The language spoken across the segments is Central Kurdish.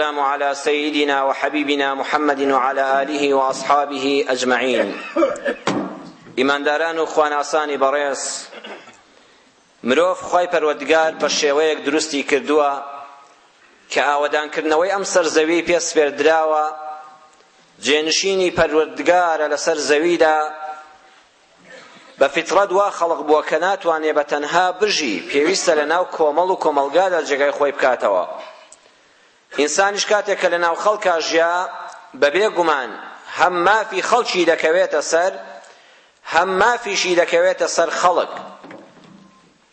سلام علی سیدنا و حبیبنا محمد و علی آله و اصحابه اجمعین ئیمانداران و خواناسانی بەڕێز مرۆڤ خی پەروەردگار بە شێوەیەک دروستی کردووە کە ئاوەدانکردنەوەی ئەم سەر زەوی پێ سپێردراوە جێنشینی پەروەردگارە لەسەر زەویدا بە فیتڕەت وا خەڵق بووە کە ناتوانێ بە تەنها بژی پێویستە لە ناو کۆمەڵ و کۆمەڵگادا جێگای خۆی بکاتەوە ئینسانیش کاتێک کە لە ناو خەڵکا ژیا بەبێ گومان هەم مافی خەڵکی دەکەوێتە سەر هەم مافیشی دەکەوێتە سەر خەڵک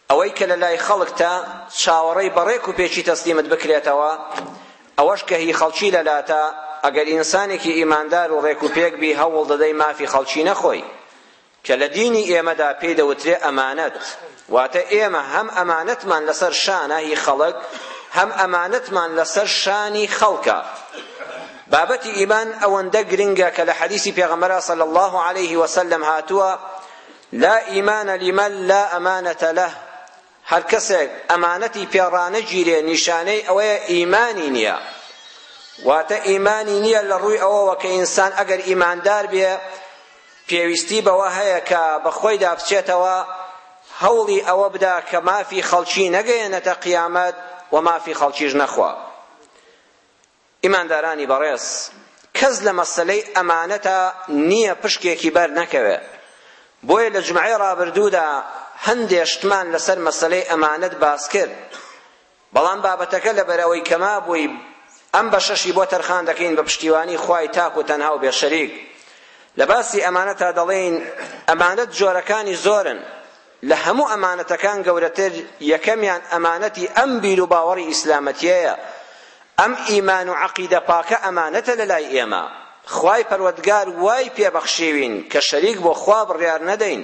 ئەوەی کە لە لای خەڵکتە چاوەڕێی بەڕێک و پێچی تەسلیمت بکرێتەوە ئەوەش کە هی خەڵکی لەلاتە ئەگەر ئینسانێکی ئیماندار و ڕێک و پێک بی هەوڵ دەدەی مافی خەڵکی نەخۆی کە لە دینی ئێمەدا پێی دەوترێ ئەمانەت، واتە ئێمە هەم ئەمانەتمان لەسەر شانە هی خەڵک، هەم ئەمانەتمان لەسەر شانی خەڵکە. بابەتی ئیمان ئەوەندە گرنگە کە لە حەدیسی پێغەمبەرا صلی اللە علیه وسلم هاتووە لا ایمان لمن لا امانة له هەر کەسێک ئەمانەتی پێ ڕانەگیرێ نیشانەی ئەوەیە ئیمانی نییە واتە ئیمانی نییە لە ڕووی ئەوەوە کە ئینسان ئەگەر ئیماندار بێ پێویستی بەوە هەیە کە بە خۆیدا بچێتەوە هەوڵی ئەوە بدا کە مافی خەڵکی نەگەیەنەتە قیامەت و مافی خەڵکیش نەخوا ئیماندارانی بەڕێز کەس لە مەسەلەی ئەمانەتە نییە پشکێکی بەر نەکەوێ بۆیە لە جومعەی ڕابردوودا هەندێ شتمان لەسەر مەسەلەی ئەمانەت باس کرد بەڵام بابەتەکە لەبەر ئەوەی کەما بووی ئەم بەشەشی بۆ تەرخان دەکەین بە پشتیوانی خوای تاک و تەنها و بێ شەریک لە باسی ئەمانەتا دەڵێین ئەمانەت جۆرەکانی زۆرن لە هەموو ئەمانەتەکان گەورەتر یەکەمیان ئەمانەتی ئەم بیرو باوەڕی ئیسلامەتیەیە ئەم ئیمان و عەقیدە پاکە ئەمانەتە لە لای ئێمە خوای پەروەردگار وای پێ بەخشیوین کە شەریک بۆ خوا بڕیار نەدەین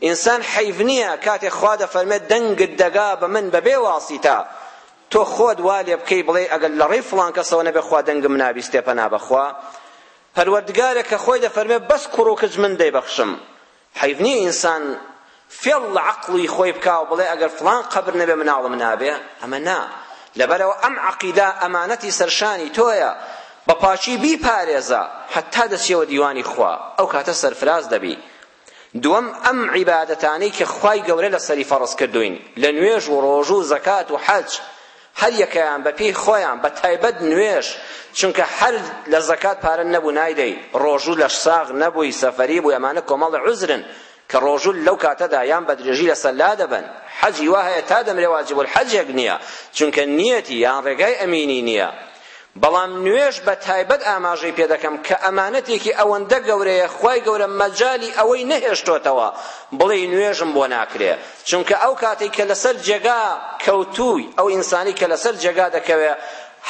ئینسان حەیف نییە کاتێ خوا دەفەرمێت دەنگت دەگا بە من بەبێ واسیتە تۆ خۆت وا لێ بکەی بڵێ ئەگەر لە ڕێی فڵان کەسەوە نەبێ خوا دەنگم نابیستێ پەنا بەخوا پەروەردگارە کە خۆی دەفەرمێ بەس کوڕ و کچ من دەیبەخشم حەیف نیە ئینسان فێڵ لە عەقڵی خۆی بکا و بڵێ ئەگەر فڵان قەبر نەبێ مناڵم نابێ ئەمە نا لەبەرەوە ئەم عەقیدە ئەمانەتی سەرشانی تۆیە بە پاکی بیپارێزە حەتا دەچیەوە دیوانی خوا ئەو کاتە سەرفراز دەبی دووەم ئەم عیبادەتانەی کە خوای گەورە لەسەری فەڕز کردوین لە نوێژ و ڕۆژوو و زەکات و حەج هەر یەکەیان بە پێی خۆیان بە تایبەت نوێژ چونکە هەر لە زەکات پارە نەبوو نایدەی ڕۆژوو لەش ساغ نەبووی سەفەری بووی ئەمانە کۆمەڵ عوزرن کە ڕۆژوو لەو کاتەدا یان بە درێژی لەسەر لا دەبەن حەجی وا هەیە تا دەمرێ واجب الحەجێک نییە چونکە نیەتی یان ڕێگای ئەمینی نییە بەڵام نوێژ بە تایبەت ئاماژەی پێ دەکەم کە ئەمانەتێکی ئەوەندە گەورەیە خوای گەورە مەجالی ئەوەی نەهێشتۆتەوە بڵێی نوێژم بۆ ناکرێ چونکە ئەو کاتێک کە لەسەر جێگا کەوتووی ئەو ئینسانی کە لەسەر جێگا دەکەوێ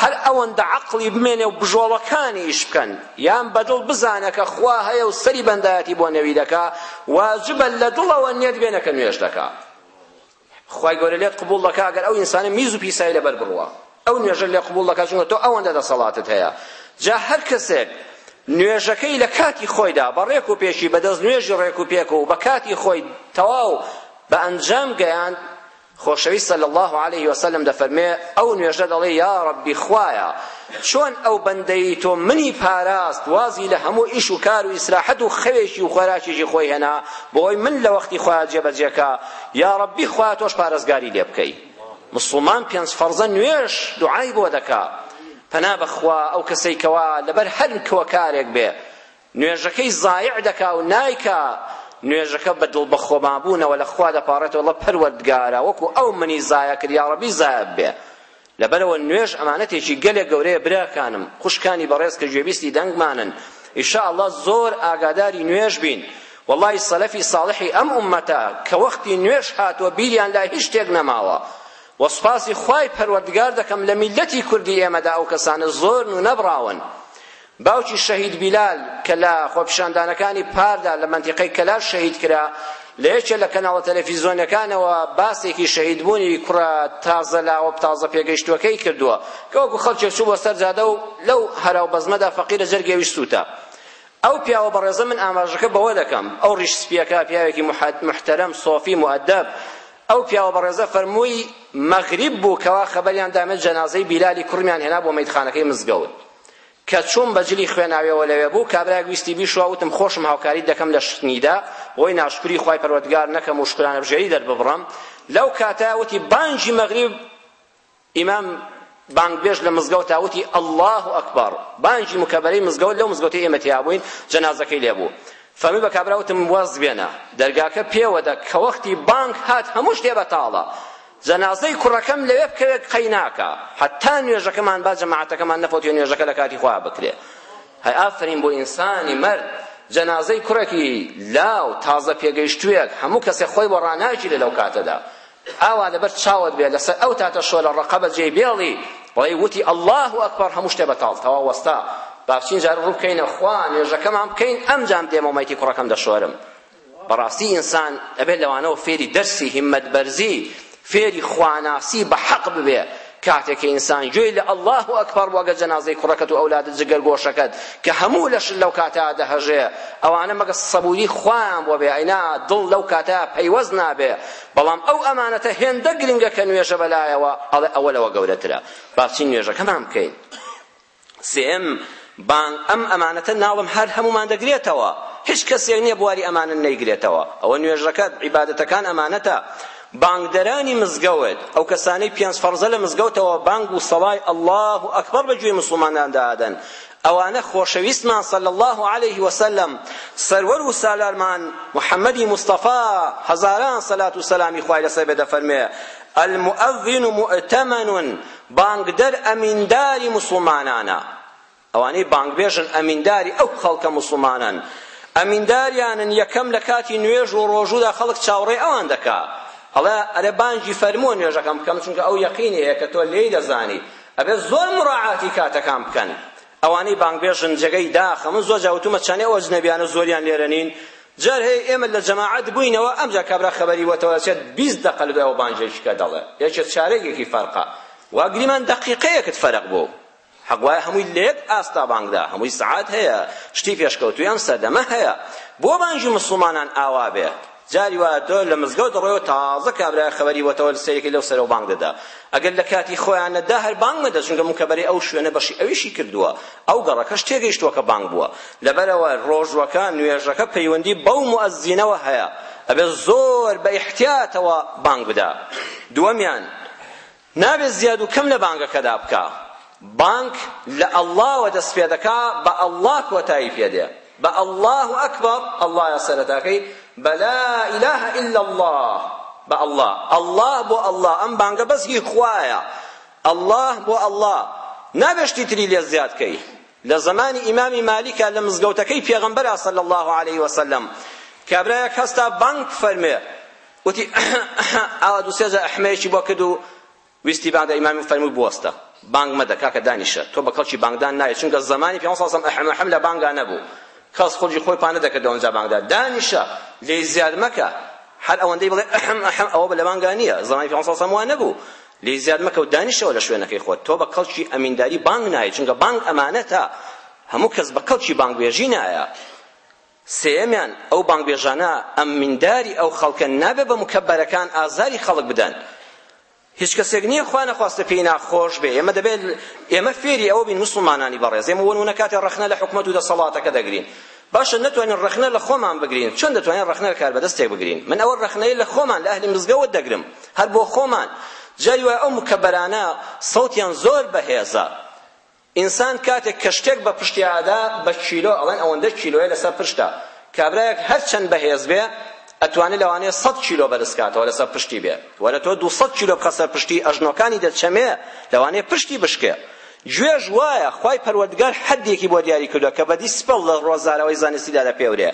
هەر ئەوەندە عەقڵی بمێنێ و بژۆڵەکانی ئیش بکەن یان بەدڵ بزانە کە خوا هەیە و سەری بەندایەتی بۆ نەوی دەکا واجبە لە دڵەوە نیەت بێنە کە نوێژ دەکا خوای گەورە لێت قبوڵ دەکا ئەگەر ئەو ئینسانە میز و پیسایی لەبەر بڕوا ئەو نوێژە لێ قبوڵ دەکا چونکە تۆ ئەوەندە دەسەڵاتت هەیە جا هەر کەسێک نوێژەکەی لە کاتی خۆیدا بە ڕێک و پێشی بەدەست نوێژی ڕێک و پێک و بە کاتی خۆی تەواو بە ئەنجام گەیاند خۆشەویست صلی الله عليه وسلم دەفەرمێ ئەو نوێژە دەڵێ یا ربی خوایە چۆن ئەو بەندەی تۆ منی پاراست وازی لە هەموو ئیش و کار و ئیسراحەت و خەوێکی و خۆراکێکی خۆی هێنا بۆی من لە وەختی خۆیا جێبەجێکا یا ڕەبی خۆیا تۆش پارێزگاری لێ بکەی مسڵمان پێنج فەرزە نوێژ دوعای بۆ دەکا پەنا بەخوا ئەو کەسەی کەوا لەبەر هەر کۆکارێک بێ نوێژەکەی زایع دەکا و نایکا نوێژەکە بە دڵ بەخۆمابوونەوە لە خوا دەپاڕێتەوە اللە پەروەردگارا وەکو ئەو منی زایە کرد یاڕەبی زایە ببێ لەبەرەوە نوێژ ئەمانەتێکی گەلێک گەورەیە براکانم خوشکانی بەڕێز کە گوێبیستی دەنگمانن ئیشاءاللە زۆر ئاگاداری نوێژ بین واللهی سەلەفی ساڵحی ئەم ئومەتە کە وەختی نوێژ هاتووە بیریان لای هیچ شتێک نەماوە و سپاسی خوای پەروەردگار دەکەم لە میلەتی کوردی ئێمەدا ئەو کەسانە زۆرن و نەبڕاون باوکی شەهید بیلال کە لە خۆپیشاندانەکانی پاردا لە مەنتیقەی کەلار شەهید کرا، لە یەکێ لە کەناڵە تەلەفیزیۆنیەکانەوە باسێکی شەهیدبوونی کوڕە تازە لاوە تازە پێگەیشتووەکەی کردووە کە وەکو خەڵکێک چوو بۆ سەر جادە و لەو هەرا و بەزمەدا فەقیرە جەرگێویش سووتا. ئەو پیاوە بەڕێزە من ئاماژەکە بەوە دەکەم ئەو ڕیش سپیەکە پیاوێکی محتەرەم سۆفی موئەدەب ئەو پیاوە بەڕێزە فەرمووی مەغریب بوو کەوا خەبەریان دامێت جەنازەی بیلالی کوڕمیان هێنا بۆ مەیتخانەکەی مزگەوت کە چووم بە جلی خوێناویەوە لەوێ بوو کابرایەک ویستی بیشوا وتم خۆشم هاوکاری دەکەم لە شتنیدا بۆی ناشکری خوای پەروەردگار نەکەم و شکرانە بژێری دەرببڕم لەو کاتە وتی بانگی مەغریب ئیمام بانگبێژ لە مزگەوتا وتی الله ئەکبەر بانگی مکەبەرەی مزگەوت لەو مزگەوتی ئێمە تیا بووین جەنازەکەی لێ بوو فەرمی بە کابرا وتم واز بێنە دەرگاکە پێوەدە کە وەختی بانگ هات هەموو شتێ بەتاڵە جەنازەی کوڕەکەم لەوێ بکەوێت قەی ناکا حەتا نوێژەکەمان با جەماعەتەکەمان نەفەوتێ نوێژەکە لە کاتی خۆیا بکرێ هەی ئافرین بۆ ئینسانی مەرد جەنازەی کوڕێکی لاو تازە پێگەیشتوویەک هەموو کەسێک خۆی بۆ ڕاناگیرێ لەو کاتەدا ئاوا لەبەر چاوت بێ لەسەر ئەو تاتە شۆلە ڕەقە بە جێی بێڵی بڵێ وتی ئەڵڵاه ئەکبەر هەموو شتێ بەتاڵ تەوا وەستا با بچین جار ڕوو بکەینە خوا نوێژەکەمان بکەین ئەمجام دێمە مەیتی کوڕەکەم دەشۆرم بەڕاستی ئینسان ئەبێت لەوانەوە فێری دەرسی هیمەت بەرزی فێری خواناسی بە حەق ببێ کاتێک کە ئینسان گوێی لە اللە و ئەکبەر بوو ئەگەر جەنازەی کوڕەکەت و ئەولادت جگەر گۆشەکەت کە هەموو لەش لەو کاتە دەهەژێ ئەوانە مەگە سەبووری خوایان بۆ بێ ئەینا دڵ لەو کاتە پەیوەست نابێ بەڵام ئەو ئەمانەتە هێندە گرنگە کە نوێژە بەلایەوە ئەڵێ ئەوە لەوە گەورەترە باچی نوێژەکەمان بکەین سێم بانگ ئەم ئەمانەتە ناڵم هەر هەموومان دەگرێتەوە هیچ کەسێک نیە بواری ئەمانە نەیگرێتەوە ئەوە نوێژەکەت عیبادەتەکان ئەمانەتە بانگدەرانی مزگەوت ئەو کەسانەی پێنج فەرزە لە مزگەوتەوە بانگ و سەڵای اللە اکبر بە گوێی مسوڵمانان دادەن ئەوانە خۆشەویستمان صلی الله علیه وسلم سەروەر و سالارمان محمدی مصطفی هەزاران سەلات و سەلامی خوای لەسەر بێ دەفەرمێ المؤذن مؤتمن بانگدەر ئەمینداری موسڵمانانە ئەوانەی بانگبێژن ئەمینداری ئەو خەڵکە موسڵمانەن ئەمینداریانن یەکەم لە کاتی نوێژ و ڕۆژوودا خەڵک چاوڕێ ئەوان دەکا ئەڵێ ئەرێ بانگی فەرمووە نوێژەکەم بکەم چونکە ئەو یەقینی هەیە کە تۆ لێی دەزانی ئەبێ زۆر مراعاتی کاتەکان بکەن ئەوانەی بانگبێژن جێگەی داخە من زۆر جار وتومە چانی ئەو ئەجنەبیانە زۆریان لێرە نین جار هەیە ئێمە لە جەماعەت بووینەوە ئەمجا کابرا خەبەری بۆتەوە دەچێت بیست دەقە لەدوای ئەو بانگێکی کە دەڵێ یەکێ چارەگێکی فەرقە وا گریمان دەقیقەیەکت فەرق بوو حەق وایە هەمووی لە یەک ئاستا بانگدا هەمووی سەعات هەیە شتی پێشکەوتووی ئەم سەردەمە هەیە بۆ بانگی مسوڵمانان ئاوا بێ جاری وایە تۆ لە مزگەوت دەڕۆی و تازە کابرایە خەبەری بۆتەوە سەیرێکی لەو سەرەوە بانگ دەدا ئەگەر لە کاتی خۆیان نەدا هەر بانگ مەدە چونکە موکەبەری ئەو شوێنە بەشی ئەویشی کردووە ئەو گەڕەکەش تێگەیشتووە کە بانگ بووە لەبەرەوە ڕۆژوەکە نوێژەکە پەیوەندی بەو موئەزینەوە هەیە ئەبێ زۆر بە ئیحتیاتەوە بانگ بدا دووەمیان نابێت زیاد و کەم لە بانگەکەدا بکا، بانگ لە اللەوە دەست پێ دەکا بە اللە کۆتایی پێ دێ، بە اللە اکبر اللەیە سەرەتاکەی، بە لا االە الا اللە بە اللە، اللە بۆ اللە، ئەم بانگە بەس هی خوایە، اللە بۆ اللە، نابێت شتی تری لێ زیاد کەی، لە زەمانی ئیمامی مالیکا لە مزگەوتەکەی پێغەمبەرا صلی اللە علیە وسلم کابرایەک هەستا بانگ بفەرمێ، وتی، ئەهە ئەهە، ئاوا دوو سێ جار ئەحمەیەکی بۆ کرد و ویستی بانگ دا، ئیمامی فەرمووی بوەستە، بانگ مەدە، کاکە دانیشە، تۆ بە کەڵکی بانگدان نایەی، چونکە زەمانی پێغەمبەر صلی اللە علیە وسلم ئەحم ئەحم لە بانگا نەبوو، کەس خولگی خۆی پان نەدەکردەوە ئەنجا بانگ دا، دانیشە، لێی زیاد مەکە، هەر ئەوەندەی بڵێ ئەحم ئەحم ئەوە لە بانگا نییە، زەمانی پێغەمبەر صلی اللە علیە وسلم وا نەبوو، لێی زیاد مەکە و دانیشەوە لە شوێنەکەی خۆت، تۆ بە کەڵکی ئەمینداری بانگ نایەی، چونکە بانگ ئەمانەتە، هەموو کەس بە کەڵکی بانگبێژی نایە. سێیەمیان، ئەو بانگبێژانە ئەمینداری ئەو خەڵکەن نابێ بە مکەبەرەکان ئازاری خەڵک بدەن. هیچ کەسێک نییە خوا نەخواستە پێی ناخۆش بێ، ئێمە دەبێت ئێمە فێری ئەوە بین موسڵمانانی بەڕێز، ئێمە وەنموونە کاتێ ڕەخنە لە حکومەت و دەسەڵاتەکە دەگرین باشە نەتوانین ڕەخنە لە خۆمان بگرین چۆن دەتوانین ڕەخنە لە کاربەدەستێک بگرین من ئەوە ڕەخنەی لە خۆمان لە ئەهلی مزگەوت دەگرم هەر بۆ خۆمان جاری وایە ئەو مکەبەرانە سەوتیان زۆر بەهێزە ئینسان کاتێک کە شتێک بە پشتیا ئەدا بە کیلۆ ئەڵێن ئەوەندە کیلۆیە لەسەر پشتە کابرایەک هەر چەند بەهێز بێ ئەتوانێ لەوانەیە سەد کیلۆ بەرز کاتەوە لەسەر پشتی بێ وەرە تۆ دوو سەد کیلۆ بخە سەر پشتی ئەژنۆکانی دەچەمێ لەوانەیە پشتی بشکێ گوێش وایە خوای پەروەردگار حەدێکی بۆ دیاری کردووە کە بەدی سپە و لە ڕۆزاراوەی زانستیدا دەپێورێ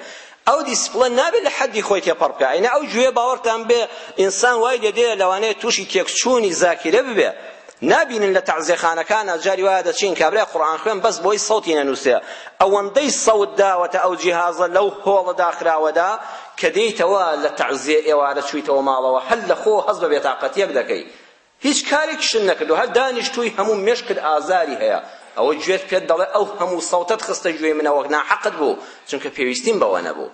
ئەو دیسپڵن نابێت لە حەدی خۆی تێپەڕ بکا ئەینا ئەو گوێ باوەڕتان بێ ئینسان وای لێ دێ لەوانەیە تووشی تێکچوونی زاکیرە ببێ نابینن لە تەعزێخانەکانە جاری وایە دەچین کابرای قورئان خوێن بەس بۆی سەوتی نەنووسێ ئەوەندەی سەوت داوەتە ئەو جیهازە لەو هۆڵە داخراوەدا کە دێیتەوە لە تەعزیە ئێوارە چوویتەوە ماڵەوە هەر لە خۆ هەست بە بێتاقەتیەک دەکەی هیچ کارێکیشت نەکردوە هەر دانیشتوی هەموو مێشکت ئازاری هەیە ئەوە گوێت پێت دەڵێ ئەو هەموو سەوتەت خستە گوێی منەوە ناحەقت بوو چونکە پێویستیم بەوە نەبوو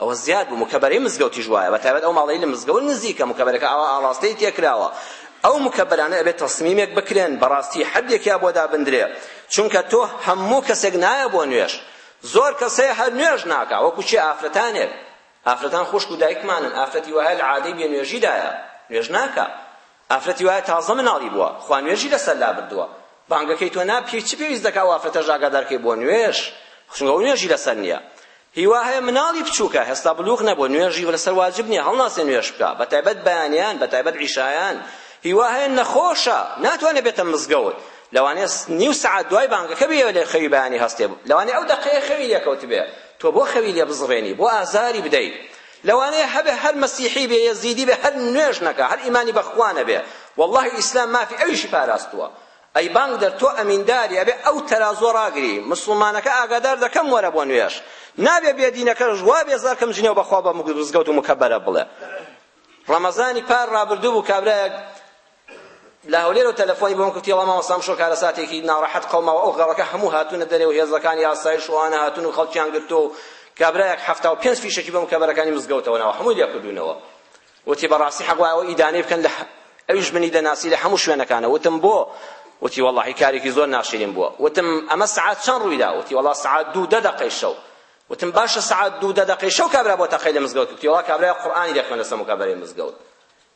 ئەوە زیاد بوو مکەبەرەی مزگەوتیش وایە بە تایبەت ئەو ماڵەی لە مزگەوت نزیکە مکەبەرەکە ئاوا ئاڵاستەی تێکراوە ئەو مکەبەرانە ئەبێت تەسمیمێک بکرێن بەڕاستی حەدێکیا بۆ دابندرێ چونکە تۆ هەموو کەسێک نایە بۆ نوێژ زۆر کەسەیە هەر نوێژ ناکا وەکو چێ ئافرەتانێک ئافرەتان خوشک و دایکمانن، ئافرەتی وایە لە عادەی بێ نوێژی دایە، نوێژ ناکا. ئافرەتی وایە تازە مناڵی بووە، خوا نوێژی لەسەر لابردووە، بانگەکەی تۆ نا بکەی چ پێویست دەکا ئەو ئافرەتەش ئاگادار کەی بۆ نوێژ، چونکە ئەو نوێژی لەسەر نییە. هی وا هەیە مناڵی بچووکە، هێستا بلوغ نەبووە، نوێژی لەسەر واجب نییە، هەڵناسێ نوێژ بکا، بە تایبەت بەیانیان، بە تایبەت عیشایان. هی وا هەیە نەخۆشە، ناتوانێ بێتە مزگەوت، لەوانەیە نیو سەعات دوای بانگەکە بێ لە خەوی بەیانی هەستێ، لەوانەیە ئەو دەقەیە خەوی لێ کەوتبێ، تۆ بۆ خەوی لێ بزڕێنی بۆ ئازاری بدەی لەوانەیە هەبێ هەر مەسیحی بێ یەزیدی بێ هەر نوێژ نەکا هەر ئیمانی بە خوا نەبێ واللەهی ئیسلام مافی ئەویشی پاراستووە ئەی بانگدەر تۆ ئەمینداری ئەبێ ئەو تەرازووە ڕاگری مسوڵمانەکە ئاگادار دەکەم وەرە بۆ نوێژ نابێ بێدینەکەش وا بێزارکەم جنێو بەخوا بە مزگەوت و مکەبەرە بڵێ ڕەمەزانی پار ڕابردوو بوو کابرایەک لە هەولێرەوە تەلەفۆنی بۆم کرد تێڵا مامۆستا ئەمشۆ کارەساتێکی ناڕەحەت قەوماوە ئەو گەڕەکە هەموو هاتوونە دەرێ و هێزەکانی ئاسایش و ئانا هاتوون و خەڵکیان گرتووە و کابرایەک حەفتا و پێنج فیشەکی بەم کەبەرەکانی مزگەوتەوە ناوە هەمووی لێکردوونەوە وتی بەڕاستی حەق وایە ئەوە ئیدانەی بکەن لە ئەویش منی دەناسی لە هەموو شوێنەکانە وتم بۆ وتی واللهی کارێکی زۆر ناشرین بووە وتم ئەمە سعات چەند ڕوویدا وتی والله سعات دوو دە دەقەی شەو وتم باشە سعات دوو دە دەقەی شەو کابرا بۆ تەقەی لە مزگەوت وتی والله کابرای قورئانی دەخوێنە سەموکە بەرەی مزگەوت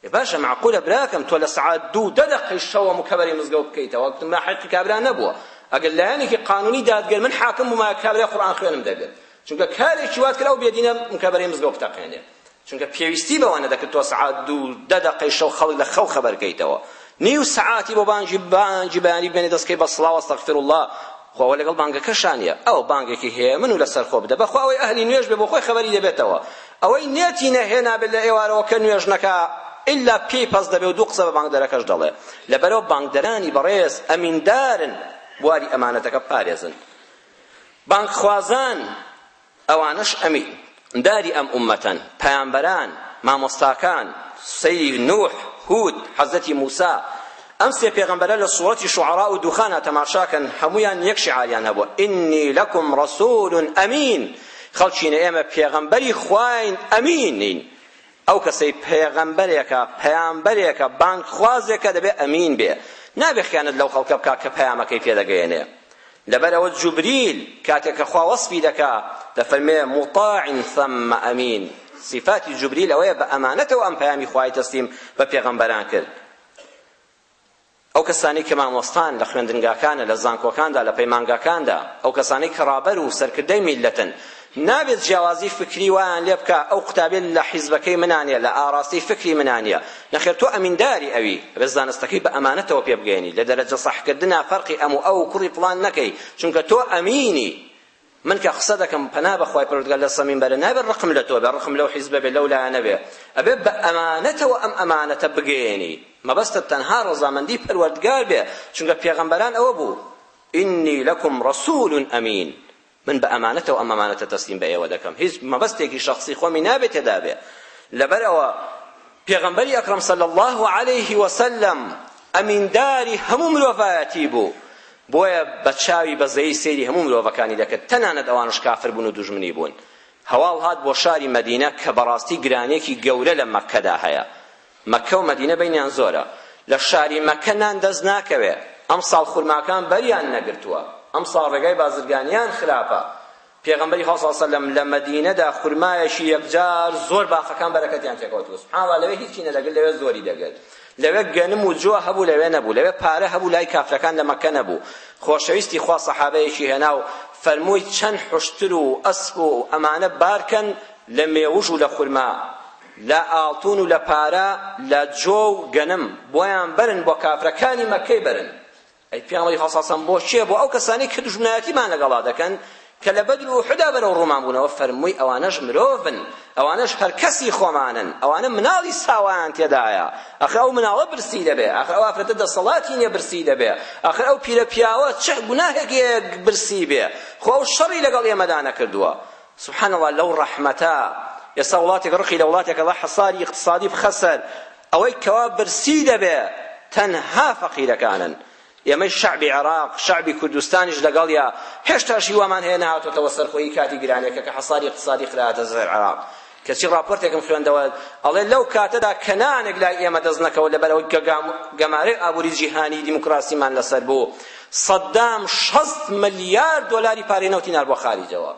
ئێ باشە مەعقولە براکەم تۆ لە سەعات دوو و دە دەقەی شەوە مکەبەری مزگەوت بکەیتەوە وەک ما حەقی کابرا نەبووە ئەگەر لایەنێکی قانونی دادگەر من حاکم بوومایە کابرای قورئان خوێنم دەگرت چونکە کارێکی وات کرد ئەو بێدینە مکەبەری مزگەوت بتەقێنێ چونکە پێویستی بەوە نەدەکرد تۆ سەعات دوو دە دەقەی شەو خەڵک لە خەو خەبەر کەیتەوە نیو سەعاتی بۆ بانگی بانگی بەیانی بێنێ دەستکەی بە سڵاو ئەستەغفراللە خۆ ئەوە لەگەڵ بانگەکەشا نیە ئەوە بانگێکی هێمن و لەسەرخۆ بدە بەخوا ئەوەی ئەهلی نوێژ بێ بۆخۆی خەبەری دەبێتەوە ئەوەی نێتی نەهێنابێت لە ئێوارەوە کە نوێژ نەکا ئیلا پێی پەس دەبێ و دوو قسە بە بانگدەرەکەش دەڵێ لەبەرەوە بانگدەرانی بەڕێز ئەمیندارن بواری ئەمانەتەکە بپارێزن بانگخوازان ئەوانەش ئەمین داری ئەم ئوممەتەن، پەیامبەران، مامۆستاکان، سەیری نوح، هود، حەزرەتی موسا، ئەم سێ پێغەمبەرە لە سوڕەتی شوعەڕا و دوخانا تەماشا کەن هەموویان یەک شیعاریان هەبووە ئیننی لەکم ڕەسول ئەمین خەڵکینە ئێمە پێغەمبەری خواین ئەمینین ئەو کەسەی پێغەمبەرێکە پەیامبەرێکە بانگخوازێکە دەبێ ئەمین بێ نابێ خیانەت لەو خەڵکە بکا کە پەیامەکەی پێ دەگەیەنێ لەبەرەوە جوبریل کاتێک کە خوا وەسفی دەکا دەفەرمێ مطاع ثم ئەمین صفاتی جوبریل ئەوەیە بە ئەمانەتەوە ئەم پەیامی خوای تەسلیم بە پێغەمبەران کرد ئەو کەسانەی کە مامۆستان لە خوێندنگاکانە، لە زانکۆکاندا، لە پەیمانگاکاندا، ئەو کەسانەی کە ڕابەر و سەرکردەی میللەتن، نابێت جیاوازی فکری وایان لێ بکا ئەو قوتابیە لە حیزبەکەی منا نیە، لە ئاراستەی فکری منا نیە. نەخێر تۆ ئەمینداری ئەوی، ئەبێت زانستەکەی بە ئەمانەتەوە پێ بگەیەنی، لە دەرەجە سەحکردنا فەرقی ئەم و ئەو و کوڕی فڵان نەکەی، چونکە تۆ ئەمینی من کە قسە دەکەم پەنا بەخوای پەروەردگار لە سەمیم بەرێ نابێ ڕقم لە تۆ بێ ڕقم لەو حیزبە بێ لەو لایەنە بێ ئەبێ بە ئەمانەتەوە ئەم ئەمانەتە بگەیەنی مەبەستت تەنها ڕەزامەندی پەروەردگار بێ چونکە پێغەمبەران ئەوە بوو ئینی لەکم ڕەسول ئەمین من بە ئەمانەتەوە ئەم ئەمانەتە تەسلیم بە ئێوە دەکەم هیچ مەبەستێکی شەخسی خۆمی نابێت تێدا بێ لەبەرەوە پێغەمبەری ئەکرەم صلی الله علیه وسلم ئەمینداری هەموو مرۆڤایەتی بوو بۆیە بە چاوی بەزەیی سەیری هەموو مرۆڤەکانی دەکرد، تەنانەت ئەوانەش کافر بوون و دوژمنی بوون. هەواڵ هات بۆ شاری مەدینە کە بەڕاستی گرانییەکی گەورە لە مەککەدا هەیە. مەککە و مەدینە بەینیان زۆرە. لە شاری مەککە نان دەست ناکەوێ. ئەمساڵ خورماکان بەریان نەگرتووە. ئەمساڵ ڕێگای بازرگانییان خراپە. پێغەمبەری خوا صلی اللە علیە وسلم لە مەدینەدا خورمایەکی یەکجار زۆر باخەکان بەرەکەتیان تێکەوتبوو سبحان اللە لەوێ هیچی نەدەگرت لەوێ زۆری دەگرت لەوێ گەنم و جۆ هەبوو لەوێ نەبوو لەوێ پارە هەبوو لای کافرەکان لە مەکە نەبوو خۆشەویستی خوا سەحابەیەکی هێنا و فەرمووی چەند حشتر و ئەسپ و ئەمانە بارکەن لە مێوژ و لە خورما لە ئاڵتون و لە پارە لە جۆ و گەنم بۆیان بەرن بۆ کافرەکانی مەکەی بەرن ئەی پیاڵەی غەسەسەم بۆ کێ بۆ ئەو کەسانەی کە دوژمنایەتیمان لەگەڵا دەکەن کە لە بەدر و ئوحدا بەرەو ڕوومان بوونەوە فەرمووی ئەوانەش مرۆڤن ئەوانەش هەر کەسی خۆمانن ئەوانە مناڵی ساوایان تێدایە ئەخر ئەو مناڵە برسی دەبێ ئەخر ئەو ئافرەتە دەسەڵاتی نییە برسی دەبێ ئەخر ئەو پیرە پیاوە چ گوناهێک برسی بێ خۆ ئەو شەڕی لەگەڵ ئێمەدا نەکردووە سبحان اللە لەو ڕەحمەتە ئێستا وڵاتێک ڕقی لە وڵاتێکە با حەساری ئیقتسادی بخە سەر ئەوەی کەوا برسی دەبێ تەنها فەقیرەکانن ئێمەی شەعبی عێراق شەعبی کوردستانیش لەگەڵیا هێشتاش هیوامان هەیە نەهاتۆتەوە سەرخۆی کاتی گرانێکە کە حەساری ئیقتسادی خرایەتە زەر عێراق کەچی ڕاپۆرتێکم خوێندەوە ئەڵێ لەو کاتەدا کە نانێک لای ئێمە دەست نەکەوە لەبەر ئەوەی کە گەمارۆی ئابووری جیهانی دیموکراسیمان لەسەر بوو سەدام شەست ملیار دۆلاری پارەی نەوتی ناربووە خاریجەوە